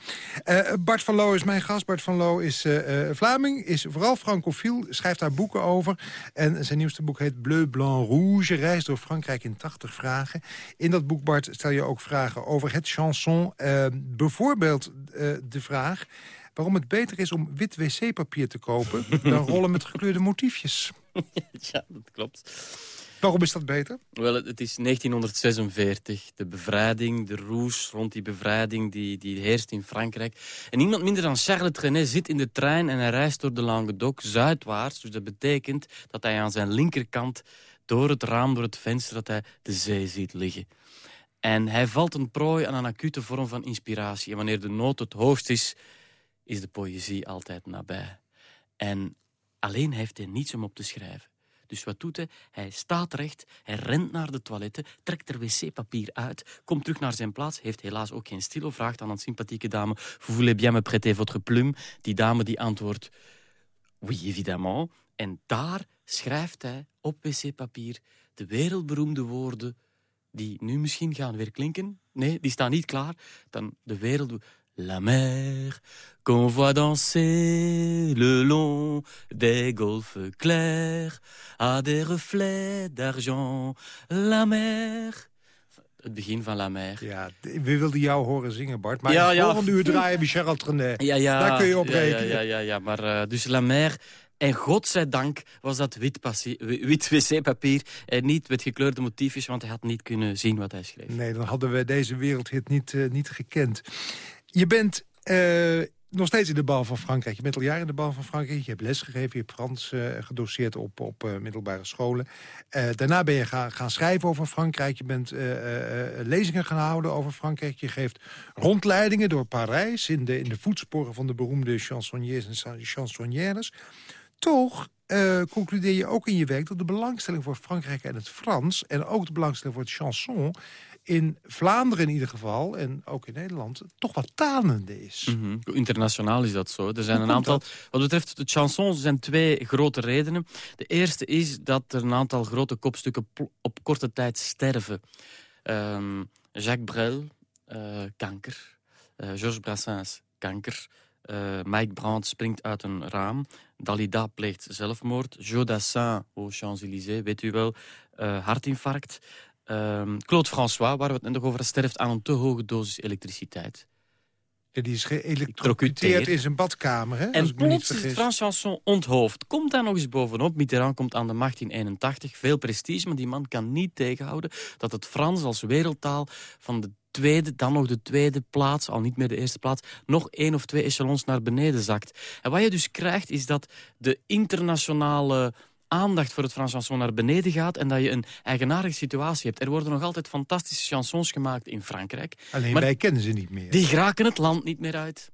Eh, Bart van Loo is mijn gast. Bart van Loo is eh, eh, Vlaming, is vooral francofiel, schrijft daar boeken over. En zijn nieuwste boek heet Bleu, Blanc, Rouge, reis door Frankrijk in 80 vragen. In dat boek, Bart, stel je ook vragen over het chanson. Eh, bijvoorbeeld eh, de vraag waarom het beter is om wit wc-papier te kopen... <laughs> dan rollen met gekleurde motiefjes. <laughs> Ja, dat klopt. Waarom is dat beter? Wel, het het is 1946. De bevrijding, de roes rond die bevrijding, die, die heerst in Frankrijk. En niemand minder dan Charles Trenet zit in de trein en hij reist door de Languedoc zuidwaarts. Dus dat betekent dat hij aan zijn linkerkant door het raam, door het venster, dat hij de zee ziet liggen. En hij valt een prooi aan een acute vorm van inspiratie. En wanneer de nood het hoogst is, is de poëzie altijd nabij. En alleen heeft hij niets om op te schrijven. Dus wat doet hij? Hij staat recht, hij rent naar de toiletten, trekt er wc-papier uit, komt terug naar zijn plaats, heeft helaas ook geen stilo, vraagt aan een sympathieke dame, vous voulez bien me prêter votre plume? Die dame die antwoordt, oui, évidemment. En daar schrijft hij op wc-papier de wereldberoemde woorden die nu misschien gaan weer klinken. Nee, die staan niet klaar. Dan de wereld... La mer qu'on voit danser le long des golfes clairs a des reflets d'argent. La mer... Het begin van La Mer. Ja, we wilden jou horen zingen, Bart. Maar Ja, in ja. volgende uur draaien we Charles Trenet. Ja, ja, Daar kun je op ja, ja, rekenen. Ja, ja, ja, maar eh, dus La Mer... En godzijdank was dat wit, wit wc-papier en niet met gekleurde motiefjes, want hij had niet kunnen zien wat hij schreef. Nee, dan hadden we deze wereldhit niet, eh, niet gekend. Je bent eh, nog steeds in de bal van Frankrijk. Je bent al jaren in de bal van Frankrijk. Je hebt lesgegeven, je hebt Frans eh, gedoseerd op, op middelbare scholen. Daarna ben je gaan, gaan schrijven over Frankrijk. Je bent lezingen gaan houden over Frankrijk. Je geeft rondleidingen door Parijs... in de, in de voetsporen van de beroemde chansonniers en chansonnières. Toch eh, concludeer je ook in je werk dat de belangstelling voor Frankrijk en het Frans... en ook de belangstelling voor het chanson in Vlaanderen in ieder geval... en ook in Nederland, toch wat tanende is. Mhm. Internationaal is dat zo. Er zijn Hoe een aantal. Wat betreft de chansons zijn twee grote redenen. De eerste is dat er een aantal grote kopstukken op korte tijd sterven. Ehm, Jacques Brel, eh, kanker. Eh, Georges Brassens, kanker. Eh, Mike Brandt springt uit een raam. Dalida pleegt zelfmoord. Joe Dassin, aux Champs-Élysées, weet u wel, eh, hartinfarct. Ehm, Claude François, waar we het net nog over hadden, sterft aan een te hoge dosis elektriciteit. Ja, die is geëlectrocuteerd Trocuteerd. in zijn badkamer, hè? als En ik me niet vergis. Frans chanson onthoofd. Komt daar nog eens bovenop. Mitterrand komt aan de macht in 81. Veel prestige, maar die man kan niet tegenhouden... dat het Frans als wereldtaal van de tweede, dan nog de tweede plaats... al niet meer de eerste plaats, nog één of twee echelons naar beneden zakt. En wat je dus krijgt, is dat de internationale aandacht voor het Frans chanson naar beneden gaat... en dat je een eigenaardige situatie hebt. Er worden nog altijd fantastische chansons gemaakt in Frankrijk. Alleen maar- wij kennen ze niet meer. Die geraken het land niet meer uit.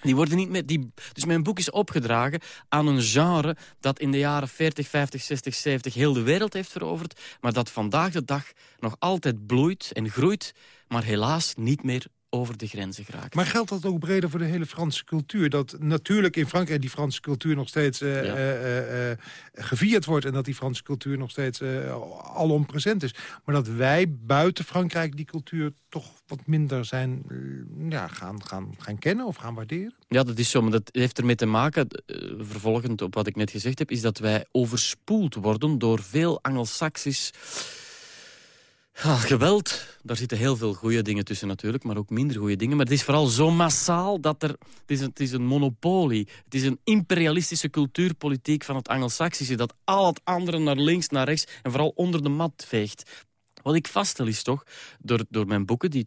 Die worden niet meer, die, dus mijn boek is opgedragen aan een genre dat in de jaren 40, 50, 60, 70 heel de wereld heeft veroverd, maar dat vandaag de dag nog altijd bloeit en groeit, maar helaas niet meer over de grenzen geraakt. Maar geldt dat ook breder voor de hele Franse cultuur? Dat natuurlijk in Frankrijk die Franse cultuur nog steeds eh, Ja. eh, eh, gevierd wordt... en dat die Franse cultuur nog steeds alom present is. Maar dat wij buiten Frankrijk die cultuur toch wat minder zijn ja, gaan, gaan, gaan kennen of gaan waarderen? Ja, dat is zo, maar dat heeft ermee te maken, vervolgend op wat ik net gezegd heb, is dat wij overspoeld worden door veel Angelsaksisch geweld. Daar zitten heel veel goede dingen tussen natuurlijk, maar ook minder goede dingen. Maar het is vooral zo massaal dat er... Het is een, het is een monopolie. Het is een imperialistische cultuurpolitiek van het Angelsaksische dat al het andere naar links, naar rechts en vooral onder de mat veegt. Wat ik vaststel is toch, door, door mijn boeken, die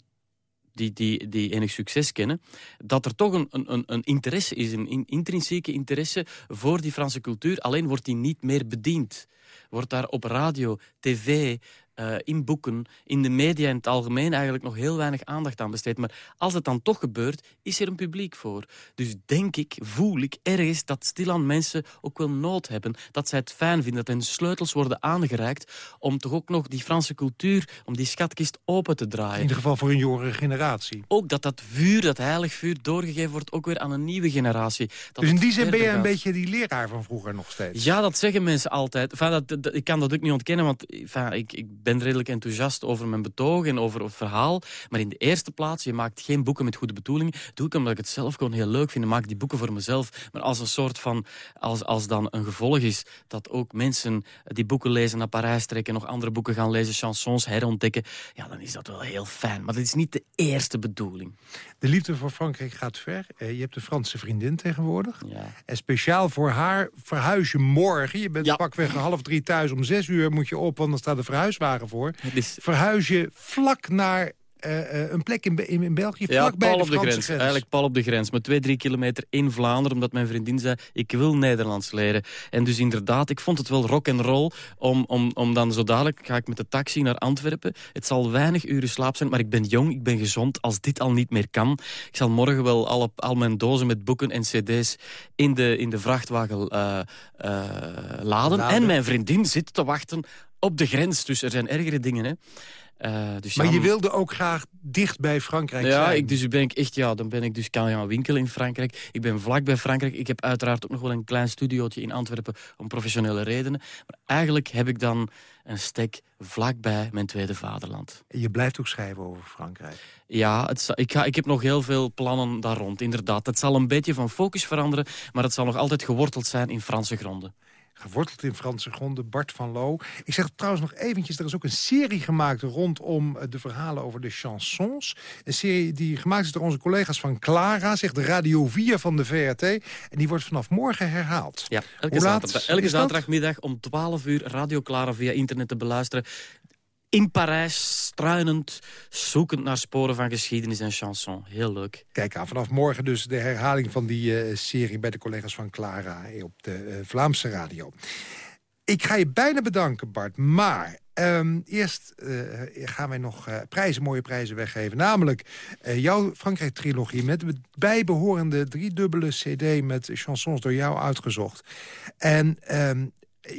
die, die, die enig succes kennen, dat er toch een, een, een interesse is, een in- intrinsieke interesse voor die Franse cultuur. Alleen wordt die niet meer bediend. Wordt daar op radio, tv, eh, in boeken, in de media in het algemeen eigenlijk nog heel weinig aandacht aan besteed. Maar als het dan toch gebeurt, is er een publiek voor. Dus denk ik, voel ik ergens dat stilaan mensen ook wel nood hebben. Dat zij het fijn vinden dat hun sleutels worden aangereikt om toch ook nog die Franse cultuur, om die schatkist open te In draaien ieder geval voor een jongere generatie. ook dat dat vuur, dat heilig vuur, doorgegeven wordt ook weer aan een nieuwe generatie. Dat dus in die zin ben je een gaat. beetje die leraar van vroeger nog steeds. Ja, dat zeggen mensen altijd. Enfin, dat, dat- ik kan dat ook niet ontkennen, want enfin, ik, ik ben redelijk enthousiast over mijn betoog en over het verhaal. Maar in de eerste plaats, je maakt geen boeken met goede bedoelingen. Doe ik omdat ik het zelf gewoon heel leuk vind. Ik maak die boeken voor mezelf. Maar als een soort van, als, als dan een gevolg is dat ook mensen die boeken lezen naar Parijs trekken, nog andere boeken gaan lezen, chansons herontdekken, ja, dan is dat wel heel fijn. Maar dat is niet de eerste bedoeling. De liefde voor Frankrijk gaat ver. Eh, je hebt een Franse vriendin tegenwoordig. Ja. En speciaal voor haar verhuis je morgen. Je bent Ja. pakweg half drie thuis. Om zes uur moet je op, want dan staat de verhuiswagen voor. Is Verhuis je vlak naar eh, eh, een plek in, in, in België, Ja, vlakbij pal de op de grens. grens. Eigenlijk pal op de grens. Maar twee, drie kilometer in Vlaanderen. Omdat mijn vriendin zei, ik wil Nederlands leren. En dus inderdaad, ik vond het wel rock and roll. Om, om, om dan zo dadelijk ga ik met de taxi naar Antwerpen. Het zal weinig uren slaap zijn, maar ik ben jong, ik ben gezond. Als dit al niet meer kan. Ik zal morgen wel alle, al mijn dozen met boeken en cd's in de, in de vrachtwagen eh, laden. Laden. En mijn vriendin zit te wachten op de grens. Dus er zijn ergere dingen, hè. Eh, dus Maar ja, je wilde ook graag dicht bij Frankrijk ja, zijn. ik, dus ben ik echt, ja, dan ben ik dus kan gaan winkelen in Frankrijk. Ik ben vlak bij Frankrijk. Ik heb uiteraard ook nog wel een klein studiootje in Antwerpen om professionele redenen. Maar eigenlijk heb ik dan een stek vlakbij mijn tweede vaderland. Je blijft ook schrijven over Frankrijk. Ja, het, ik, ga, ik heb nog heel veel plannen daar rond, inderdaad. Het zal een beetje van focus veranderen, maar het zal nog altijd geworteld zijn in Franse gronden. Geworteld in Franse gronden, Bart van Loo. Ik zeg trouwens nog eventjes, er is ook een serie gemaakt... rondom eh, de verhalen over de chansons. Een serie die gemaakt is door onze collega's van Clara... zegt de Radio 4 van de VRT. En die wordt vanaf morgen herhaald. Ja, elke, zaterdag, elke zaterdagmiddag om 12 uur Radio Clara via internet te beluisteren. In Parijs, struinend, zoekend naar sporen van geschiedenis en chanson. Heel leuk. Kijk aan, vanaf morgen dus de herhaling van die eh, serie... bij de collega's van Clara eh, op de eh, Vlaamse radio. Ik ga je bijna bedanken, Bart. Maar ehm, eerst gaan wij nog prijzen, mooie prijzen weggeven. Namelijk jouw Frankrijk-trilogie met de bijbehorende driedubbele cd... met chansons door jou uitgezocht. En ehm,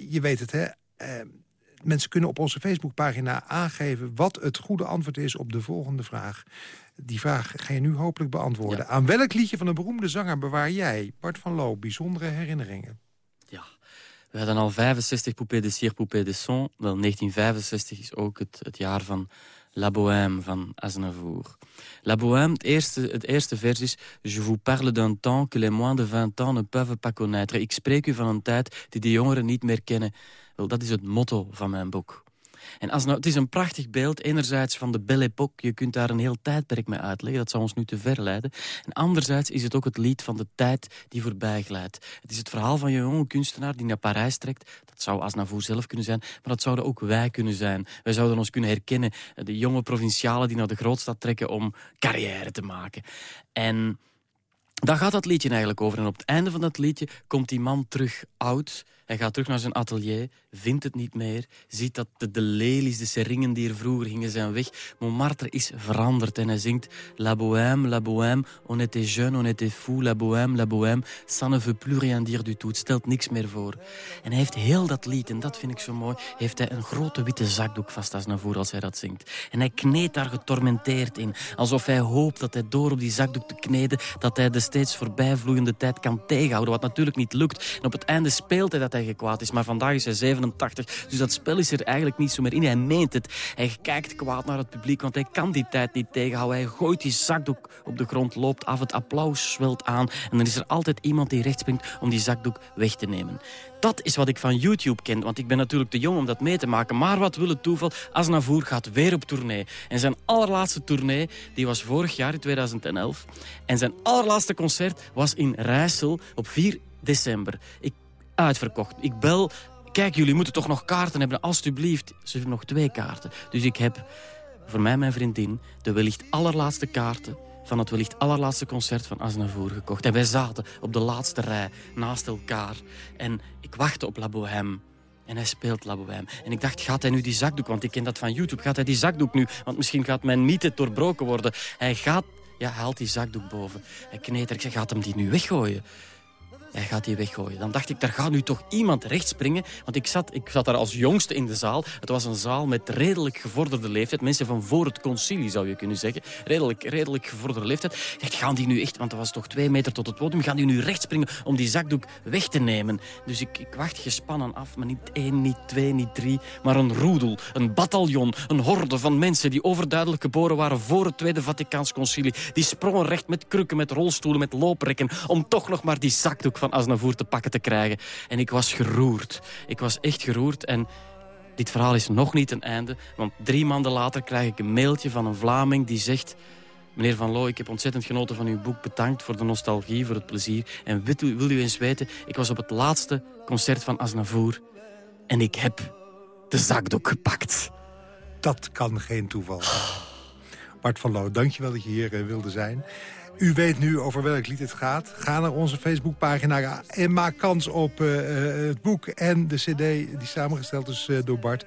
je weet het, hè... Ehm, mensen kunnen op onze Facebookpagina aangeven... wat het goede antwoord is op de volgende vraag. Die vraag ga je nu hopelijk beantwoorden. Aan welk liedje van een beroemde zanger bewaar jij, Bart van Loo, bijzondere herinneringen? Ja. We hadden al 65 Poupée de Cire, Poupée de Son. Wel, 1965 is ook het, het jaar van La Bohème van Aznavour. La Bohème, het eerste, het eerste vers is... Je vous parle d'un temps que les moins de 20 ans ne peuvent pas connaître. Ik spreek u van een tijd die de jongeren niet meer kennen. Wel, dat is het motto van mijn boek. En als nou, het is een prachtig beeld, enerzijds van de Belle Époque. Je kunt daar een heel tijdperk mee uitleggen, dat zou ons nu te ver leiden. En anderzijds is het ook het lied van de tijd die voorbij glijdt. Het is het verhaal van een jonge kunstenaar die naar Parijs trekt. Dat zou Aznavour zelf kunnen zijn, maar dat zouden ook wij kunnen zijn. Wij zouden ons kunnen herkennen. De jonge provincialen die naar de grootstad trekken om carrière te maken. En daar gaat dat liedje eigenlijk over. En op het einde van dat liedje komt die man terug oud. Hij gaat terug naar zijn atelier, vindt het niet meer. Ziet dat de, lelies, de seringen die er vroeger gingen, zijn weg. Montmartre is veranderd en hij zingt... La bohème, la bohème, on était jeune, on était fou. La bohème, la bohème, ça ne veut plus rien dire du tout. Het stelt niks meer voor. En hij heeft heel dat lied, en dat vind ik zo mooi... heeft hij een grote witte zakdoek vast als naar als hij dat zingt. En hij kneedt daar getormenteerd in. Alsof hij hoopt dat hij door op die zakdoek te kneden... dat hij de steeds voorbijvloeiende tijd kan tegenhouden. Wat natuurlijk niet lukt. En op het einde speelt hij dat is. Maar vandaag is hij 87. Dus dat spel is er eigenlijk niet zo meer in. Hij meent het. Hij kijkt kwaad naar het publiek, want hij kan die tijd niet tegenhouden. Hij gooit die zakdoek op de grond, loopt af. Het applaus zwelt aan. En dan is er altijd iemand die recht springt om die zakdoek weg te nemen. Dat is wat ik van YouTube ken, want ik ben natuurlijk te jong om dat mee te maken. Maar wat wil het toeval, Aznavour gaat weer op tournee. En zijn allerlaatste tournee, die was vorig jaar in 2011. En zijn allerlaatste concert was in Rijssel op 4 december. Ik, uitverkocht. Ik bel, kijk jullie moeten toch nog kaarten hebben, alstublieft. Ze hebben nog twee kaarten. Dus ik heb voor mij en mijn vriendin de wellicht allerlaatste kaarten van het wellicht allerlaatste concert van Aznavour gekocht. En wij zaten op de laatste rij naast elkaar. En ik wachtte op La Bohème. En hij speelt La Bohème. En ik dacht, gaat hij nu die zakdoek, want ik ken dat van YouTube, gaat hij die zakdoek nu, want misschien gaat mijn mythe doorbroken worden. Hij gaat, ja, haalt die zakdoek boven. Hij kneedt er, ik zeg, gaat hem die nu weggooien? Hij gaat die weggooien. Dan dacht ik, daar gaat nu toch iemand recht springen. Want ik zat, ik zat daar als jongste in de zaal. Het was een zaal met redelijk gevorderde leeftijd. Mensen van voor het concilie, zou je kunnen zeggen. Redelijk, redelijk gevorderde leeftijd. Ik dacht, gaan die nu echt, want er was toch twee meter tot het podium, gaan die nu recht springen om die zakdoek weg te nemen? Dus ik, ik wacht gespannen af, maar niet één, niet twee, niet drie, maar een roedel, een bataljon, een horde van mensen die overduidelijk geboren waren voor het Tweede Vaticaans Concilie. Die sprongen recht met krukken, met rolstoelen, met looprekken, om toch nog maar die zakdoek van Aznavour te pakken te krijgen. En ik was geroerd. Ik was echt geroerd en dit verhaal is nog niet een einde, want drie maanden later krijg ik een mailtje van een Vlaming die zegt... Meneer Van Loo, ik heb ontzettend genoten van uw boek. Bedankt voor de nostalgie, voor het plezier. En wil u, u eens weten, ik was op het laatste concert van Aznavour en ik heb de zakdoek gepakt. Dat kan geen toeval. Bart van Loo, dankjewel dat je hier eh, wilde zijn. U weet nu over welk lied het gaat. Ga naar onze Facebookpagina en maak kans op eh, eh, het boek en de cd die samengesteld is eh, door Bart.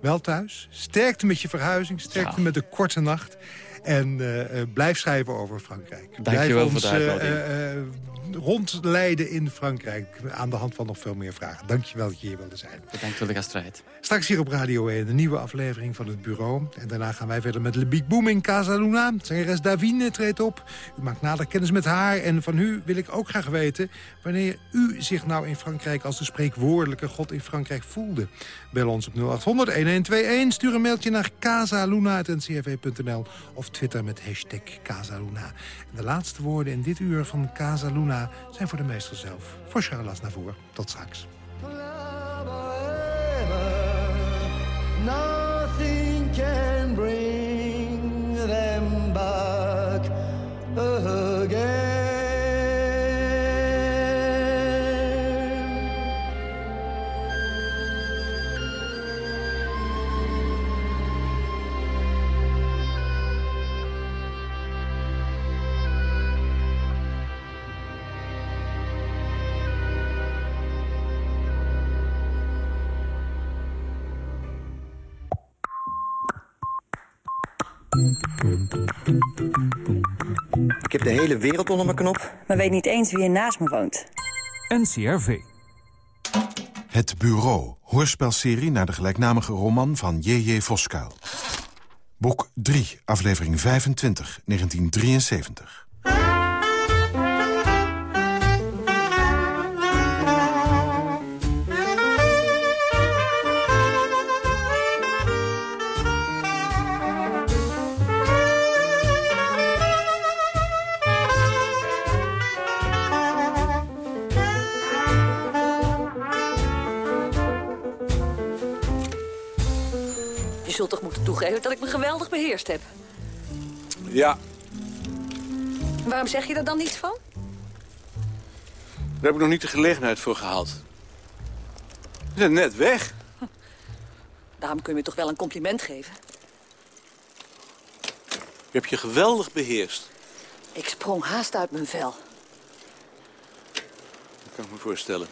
Wel thuis. Sterkte met je verhuizing. Sterkte Ja. met de korte nacht. En eh, eh, blijf schrijven over Frankrijk. Dankjewel blijf voor de ons, eh, rondleiden in Frankrijk. Aan de hand van nog veel meer vragen. Dankjewel dat je hier wilde zijn. Bedankt voor de gastvrijheid. Straks hier op Radio 1 een nieuwe aflevering van het bureau. En daarna gaan wij verder met Le Big Boom in Casa Luna. Zangeres Davine treedt op. U maakt nader kennis met haar. En van u wil ik ook graag weten... wanneer u zich nou in Frankrijk als de spreekwoordelijke God in Frankrijk voelde. Bel ons op 0800-1121. Stuur een mailtje naar casaluna.ncrv.nl of twitter met hashtag Casaluna. De laatste woorden in dit uur van Casa Luna zijn voor de meester zelf. Voor Charles Navour. Tot straks. Nothing can bring them back. Ik heb de hele wereld onder mijn knop. maar weet niet eens wie er naast me woont. NCRV. Het Bureau, hoorspelserie naar de gelijknamige roman van J.J. Voskuil. Boek 3, aflevering 25, 1973. Zult toch moeten toegeven dat ik me geweldig beheerst heb. Ja, Waarom zeg je er dan niets van? daar heb ik nog niet de gelegenheid voor gehad. We zijn net weg. <laughs> Daarom kun je me toch wel een compliment geven. Je hebt je geweldig beheerst. Ik sprong haast uit mijn vel. Dat kan ik me voorstellen.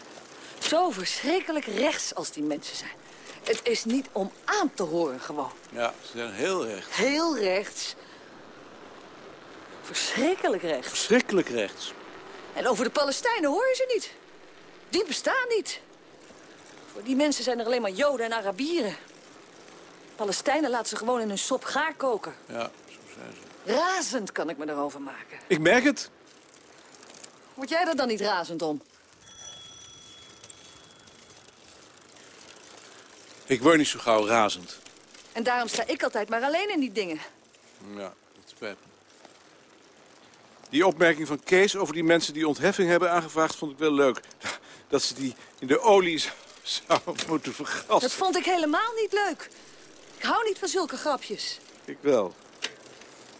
Zo verschrikkelijk rechts als die mensen zijn. Het is niet om aan te horen gewoon. Ja, ze zijn heel recht. Heel rechts. Verschrikkelijk rechts. Verschrikkelijk rechts. En over de Palestijnen hoor je ze niet. Die bestaan niet. Voor die mensen zijn er alleen maar Joden en Arabieren. Palestijnen laten ze gewoon in hun sop gaar koken. Ja, zo zijn ze. Razend kan ik me erover maken. Ik merk het. Word jij er dan niet razend om? Ik word niet zo gauw razend. En daarom sta ik altijd maar alleen in die dingen. Ja, dat spijt me. Die opmerking van Kees over die mensen die ontheffing hebben aangevraagd... vond ik wel leuk. Dat ze die in de olie zou- zouden moeten Dat vergassen. vond ik helemaal niet leuk. Ik hou niet van zulke grapjes. Ik wel.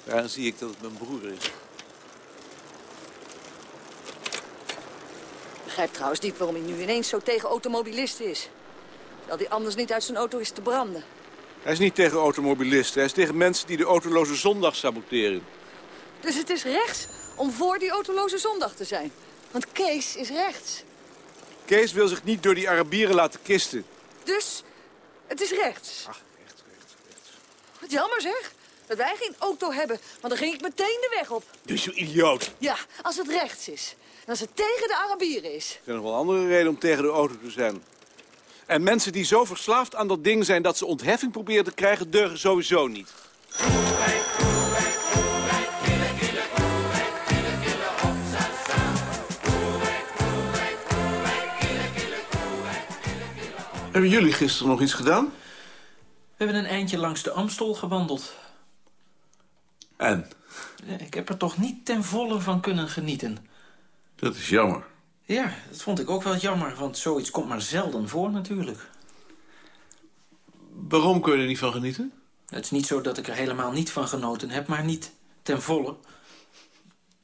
Daar zie ik dat het mijn broer is. Ik begrijp trouwens niet waarom hij nu ineens zo tegen automobilisten is. Terwijl hij anders niet uit zijn auto is te branden. Hij is niet tegen automobilisten. Hij is tegen mensen die de autoloze zondag saboteren. Dus het is rechts om voor die autoloze zondag te zijn. Want Kees is rechts. Kees wil zich niet door die Arabieren laten kisten. Dus het is rechts. Ach, rechts, rechts, rechts. Wat jammer zeg. Dat wij geen auto hebben. Want dan ging ik meteen de weg op. Doe je zo idioot. Ja, als het rechts is. En als het tegen de Arabieren is. Er zijn nog wel andere redenen om tegen de auto te zijn. En mensen die zo verslaafd aan dat ding zijn dat ze ontheffing proberen te krijgen, deugen sowieso niet. Hebben jullie gisteren nog iets gedaan? We hebben een eindje langs de Amstel gewandeld. En? Ik heb er toch niet ten volle van kunnen genieten. Dat is jammer. Ja, dat vond ik ook wel jammer, want zoiets komt maar zelden voor natuurlijk. Waarom kun je er niet van genieten? Het is niet zo dat ik er helemaal niet van genoten heb, maar niet ten volle.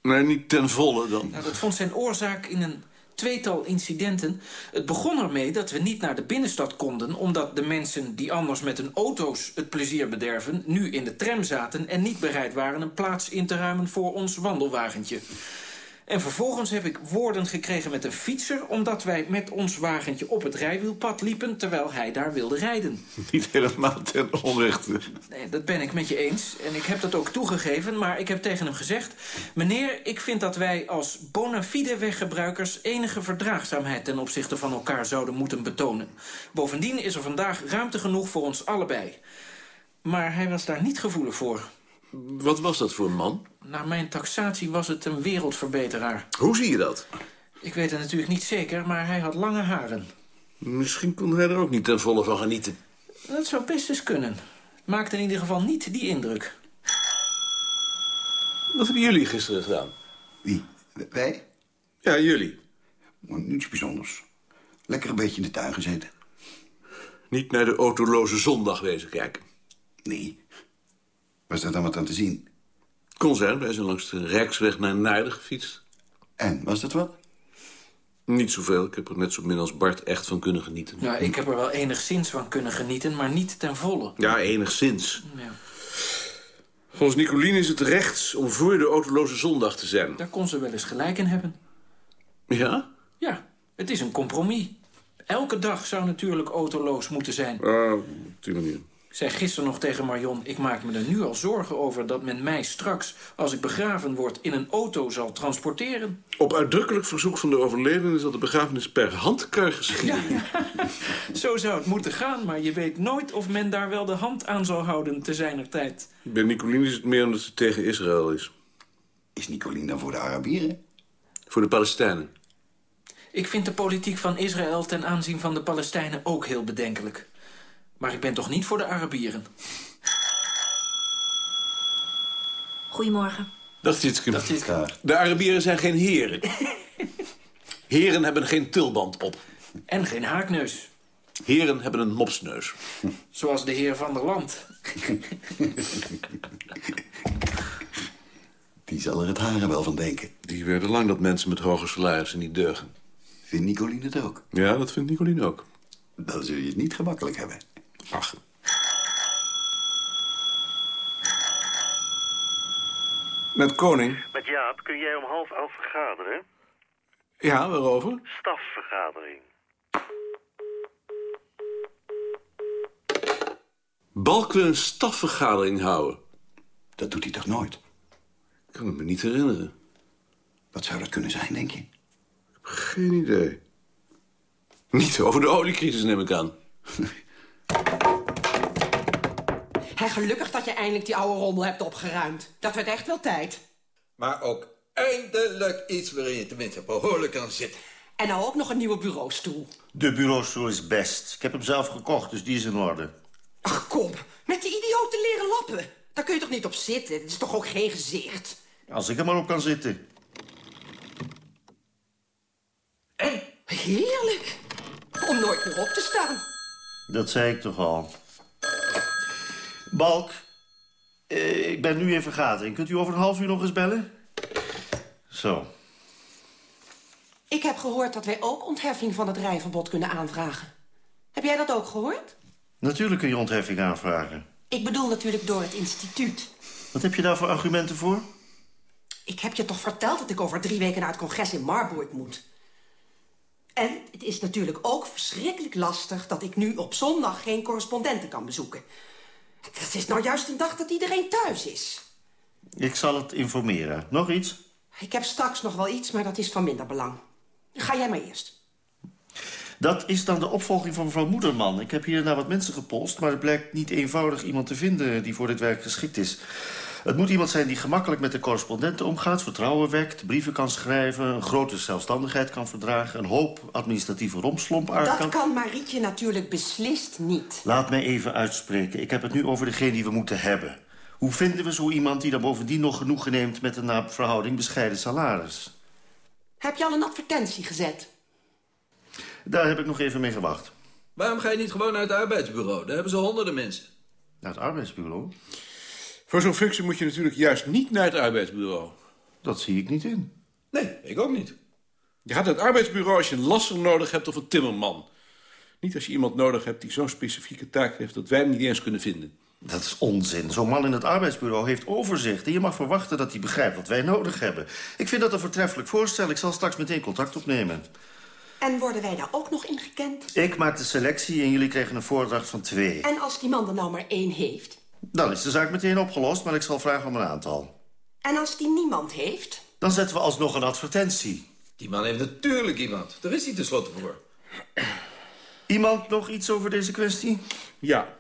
Nee, niet ten volle dan. Nou, dat vond zijn oorzaak in een tweetal incidenten. Het begon ermee dat we niet naar de binnenstad konden... omdat de mensen die anders met hun auto's het plezier bederven... nu in de tram zaten en niet bereid waren een plaats in te ruimen voor ons wandelwagentje. En vervolgens heb ik woorden gekregen met een fietser... omdat wij met ons wagentje op het rijwielpad liepen... terwijl hij daar wilde rijden. <laughs> Niet helemaal ten onrechte. Nee, dat ben ik met je eens. En ik heb dat ook toegegeven, maar ik heb tegen hem gezegd... meneer, ik vind dat wij als bona fide weggebruikers... enige verdraagzaamheid ten opzichte van elkaar zouden moeten betonen. Bovendien is er vandaag ruimte genoeg voor ons allebei. Maar hij was daar niet gevoelig voor. Wat was dat voor een man? Naar mijn taxatie was het een wereldverbeteraar. Hoe zie je dat? Ik weet het natuurlijk niet zeker, maar hij had lange haren. Misschien kon hij er ook niet ten volle van genieten. Dat zou best eens kunnen. Het maakte in ieder geval niet die indruk. Wat hebben jullie gisteren gedaan? Wie? Wij? Ja, jullie. Maar niets bijzonders. Lekker een beetje in de tuin gezeten. Niet naar de autoloze zondag wezen kijken. Nee. Was daar dan wat aan te zien? Kon zijn, wij zijn langs de Rijksweg naar Naarden gefietst. En, was dat wat? Niet zoveel, ik heb er net zo min als Bart echt van kunnen genieten. Nou, ik heb er wel enigszins van kunnen genieten, maar niet ten volle. Ja, enigszins. Ja. Volgens Nicoline is het rechts om voor de autoloze zondag te zijn. Daar kon ze wel eens gelijk in hebben. Ja? Ja, het is een compromis. Elke dag zou natuurlijk autoloos moeten zijn. Ah, op die manier. Zei gisteren nog tegen Marion... ik maak me er nu al zorgen over dat men mij straks... als ik begraven word, in een auto zal transporteren. Op uitdrukkelijk verzoek van de overledene... zal de begrafenis per handkar geschieden. <laughs> Zo zou het moeten gaan, maar je weet nooit... of men daar wel de hand aan zal houden te zijner tijd. Bij Nicoline is het meer omdat ze tegen Israël is. Is Nicoline dan voor de Arabieren? Voor de Palestijnen. Ik vind de politiek van Israël ten aanzien van de Palestijnen ook heel bedenkelijk. Maar ik ben toch niet voor de Arabieren. Goedemorgen. Dat Dat zit De Arabieren zijn geen heren. heren hebben geen tulband op. En geen haakneus. Heren hebben een mopsneus. Zoals de heer van der Land. Die zal er het haren wel van denken. Die werden lang dat mensen met hoge salarissen niet deugen. Vindt Nicoline het ook? Ja, dat vindt Nicoline ook. Dan zul je het niet gemakkelijk hebben. Ach. Met Koning? Met Jaap, kun jij om half elf vergaderen? Ja, waarover? Stafvergadering. Balk wil een stafvergadering houden. Dat doet hij toch nooit? Ik kan het me niet herinneren. Wat zou dat kunnen zijn, denk je? Geen idee. Niet over de oliecrisis, neem ik aan. <laughs> Hé, gelukkig dat je eindelijk die oude rommel hebt opgeruimd. Dat werd echt wel tijd. Maar ook eindelijk iets waarin je tenminste behoorlijk kan zitten. En nou ook nog een nieuwe bureaustoel. De bureaustoel is best. Ik heb hem zelf gekocht, dus die is in orde. Ach, kom. Met die idiote leren lappen. Daar kun je toch niet op zitten? Het is toch ook geen gezicht? Als ik er maar op kan zitten. Heerlijk. Om nooit meer op te staan. Dat zei ik toch al. Balk, eh, ik ben nu in vergadering. Kunt u over een half uur nog eens bellen? Zo. Ik heb gehoord dat wij ook ontheffing van het rijverbod kunnen aanvragen. Heb jij dat ook gehoord? Natuurlijk kun je ontheffing aanvragen. Ik bedoel natuurlijk door het instituut. Wat heb je daar voor argumenten voor? Ik heb je toch verteld dat ik over drie weken naar het congres in Marburg moet. En het is natuurlijk ook verschrikkelijk lastig... dat ik nu op zondag geen correspondenten kan bezoeken. Het is nou juist een dag dat iedereen thuis is. Ik zal het informeren. Nog iets? Ik heb straks nog wel iets, maar dat is van minder belang. Ga jij maar eerst. Dat is dan de opvolging van mevrouw Moederman. Ik heb hier naar wat mensen gepolst, maar het blijkt niet eenvoudig iemand te vinden die voor dit werk geschikt is. Het moet iemand zijn die gemakkelijk met de correspondenten omgaat, vertrouwen wekt, brieven kan schrijven, een grote zelfstandigheid kan verdragen, een hoop administratieve romslomp aan Dat kan... kan Marietje natuurlijk beslist niet. Laat mij even uitspreken. Ik heb het nu over degene die we moeten hebben. Hoe vinden we zo iemand die dan bovendien nog genoegen neemt met een naar verhouding bescheiden salaris? Heb je al een advertentie gezet? Daar heb ik nog even mee gewacht. Waarom ga je niet gewoon naar het arbeidsbureau? Daar hebben ze honderden mensen. Naar het arbeidsbureau? Voor zo'n functie moet je natuurlijk juist niet naar het arbeidsbureau. Dat zie ik niet in. Nee, ik ook niet. Je gaat naar het arbeidsbureau als je een lasser nodig hebt of een timmerman. Niet als je iemand nodig hebt die zo'n specifieke taak heeft... dat wij hem niet eens kunnen vinden. Dat is onzin. Zo'n man in het arbeidsbureau heeft overzicht... en je mag verwachten dat hij begrijpt wat wij nodig hebben. Ik vind dat een voortreffelijk voorstel. Ik zal straks meteen contact opnemen. En worden wij daar ook nog in gekend? Ik maak de selectie en jullie krijgen een voordracht van twee. En als die man er nou maar één heeft? Dan is de zaak meteen opgelost, maar ik zal vragen om een aantal. En als die niemand heeft? Dan zetten we alsnog een advertentie. Die man heeft natuurlijk iemand. Daar is hij tenslotte voor. Iemand nog iets over deze kwestie? Ja.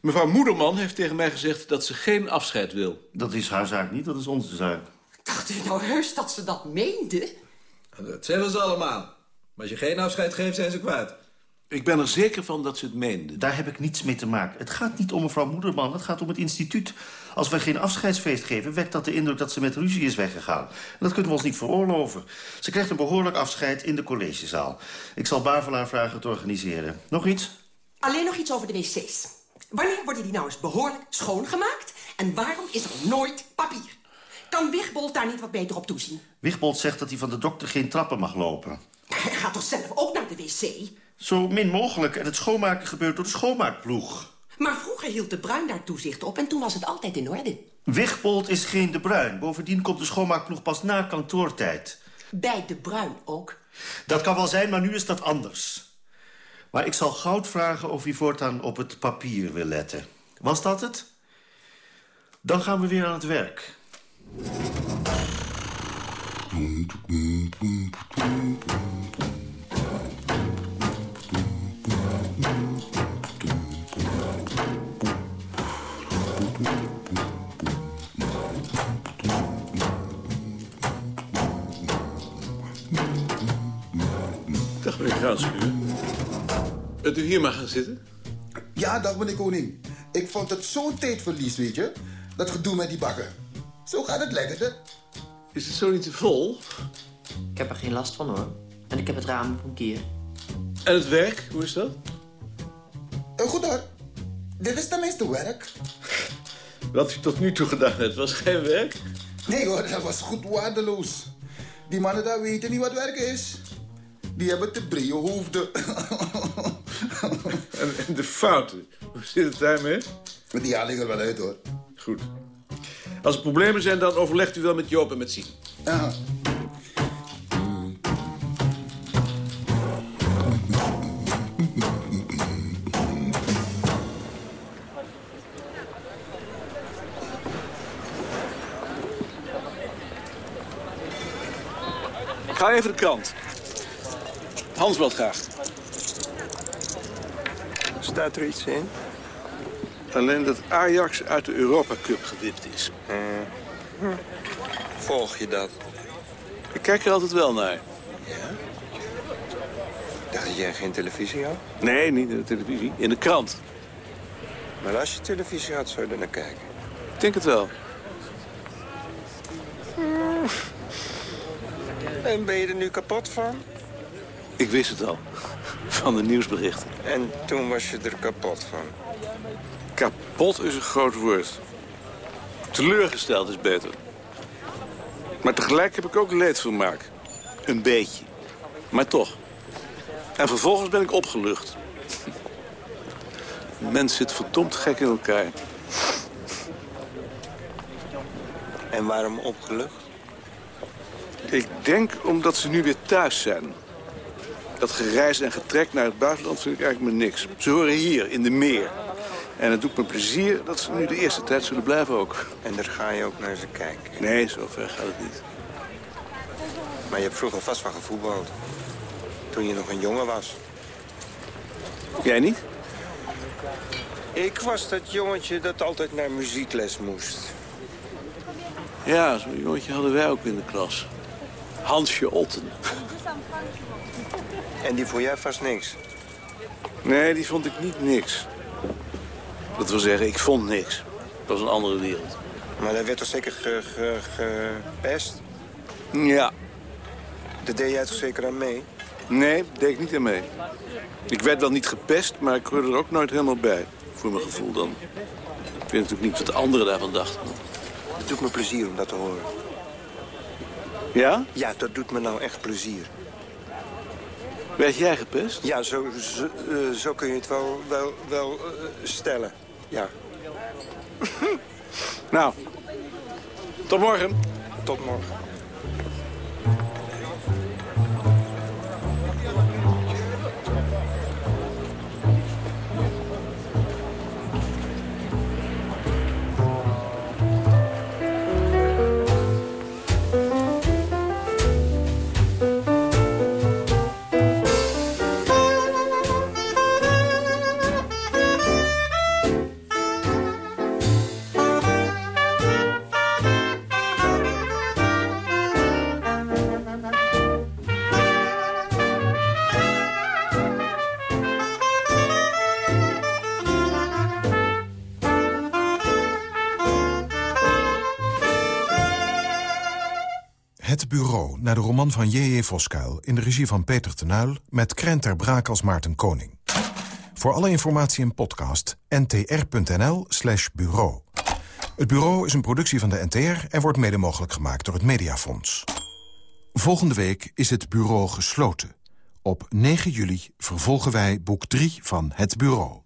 Mevrouw Moederman heeft tegen mij gezegd dat ze geen afscheid wil. Dat is haar zaak niet, dat is onze zaak. Dacht u nou heus dat ze dat meende? Dat zeggen ze allemaal. Maar als je geen afscheid geeft, zijn ze kwaad. Ik ben er zeker van dat ze het meende. Daar heb ik niets mee te maken. Het gaat niet om mevrouw Moederman, het gaat om het instituut. Als wij geen afscheidsfeest geven, wekt dat de indruk dat ze met ruzie is weggegaan. En dat kunnen we ons niet veroorloven. Ze krijgt een behoorlijk afscheid in de collegezaal. Ik zal Bavelaar vragen te organiseren. Nog iets? Alleen nog iets over de wc's. Wanneer worden die nou eens behoorlijk schoongemaakt? En waarom is er nooit papier? Kan Wigbold daar niet wat beter op toezien? Wigbold zegt dat hij van de dokter geen trappen mag lopen. Hij gaat toch zelf ook naar de wc? Zo min mogelijk. En het schoonmaken gebeurt door de schoonmaakploeg. Maar vroeger hield de Bruin daar toezicht op en toen was het altijd in orde. Wigbold is geen de Bruin. Bovendien komt de schoonmaakploeg pas na kantoortijd. Bij de Bruin ook. Dat kan wel zijn, maar nu is dat anders. Maar ik zal Goud vragen of hij voortaan op het papier wil letten. Was dat het? Dan gaan we weer aan het werk. Graanschuur. Wilt u hier maar gaan zitten? Ja, dag meneer Koning. Ik vond het zo'n tijdverlies, weet je. Dat gedoe met die bakken. Zo gaat het lekker, hè? Is het zo niet te vol? Ik heb er geen last van, hoor. En ik heb het raam op een keer. En het werk, hoe is dat? Uh, goed hoor. Dit is tenminste werk. Wat u tot nu toe gedaan hebt, was geen werk? Nee hoor, dat was goed waardeloos. Die mannen daar weten niet wat werken is. Die hebben te brede hoofden. <laughs> En, en de fouten, hoe zit het daarmee? Die haal ik er wel uit hoor. Goed. Als er problemen zijn, dan overlegt u wel met Joop en met Sien. Ik ga even de krant. Hans wil graag. Staat er iets in? Alleen dat Ajax uit de Europa Cup gewipt is. Volg je dat? Ik kijk er altijd wel naar. Ja? Dacht dat jij geen televisie had? Nee, niet in de televisie. In de krant. Maar als je televisie had, zou je er naar kijken. Ik denk het wel. En ben je er nu kapot van? Ik wist het al. Van de nieuwsberichten. En toen was je er kapot van. Kapot is een groot woord. Teleurgesteld is beter. Maar tegelijk heb ik ook leedvermaak. Een beetje. Maar toch. En vervolgens ben ik opgelucht. <laughs> Mens zit verdomd gek in elkaar. En waarom opgelucht? Ik denk omdat ze nu weer thuis zijn. Dat gereis en getrek naar het buitenland vind ik eigenlijk maar niks. Ze horen hier, in de meer. En het doet me plezier dat ze nu de eerste tijd zullen blijven ook. En daar ga je ook naar ze kijken? Nee, zover gaat het niet. Maar je hebt vroeger vast van gevoetbald. Toen je nog een jongen was. Jij niet? Ik was dat jongetje dat altijd naar muziekles moest. Ja, zo'n jongetje hadden wij ook in de klas. Hansje Otten. En die vond jij vast niks? Nee, die vond ik niet niks. Dat wil zeggen, ik vond niks. Het was een andere wereld. Maar daar werd toch zeker ge- ge- gepest? Ja. Daar deed jij toch zeker aan mee? Nee, deed ik niet aan mee. Ik werd wel niet gepest, maar ik hoorde er ook nooit helemaal bij. Voor mijn gevoel dan. Ik weet natuurlijk niet wat de anderen daarvan dachten. Het doet me plezier om dat te horen. Ja? Ja, dat doet me nou echt plezier. Werd jij gepest? Ja, zo, zo, eh, zo kun je het wel, wel, wel eh, stellen. Ja. Nou, tot morgen. Tot morgen. Naar de roman van J.J. Voskuil... in de regie van Peter Tenuil, met Krent ter Braak als Maarten Koning. Voor alle informatie en podcast ntr.nl slash bureau. Het bureau is een productie van de NTR... en wordt mede mogelijk gemaakt door het Mediafonds. Volgende week is het bureau gesloten. Op 9 juli vervolgen wij boek 3 van Het Bureau.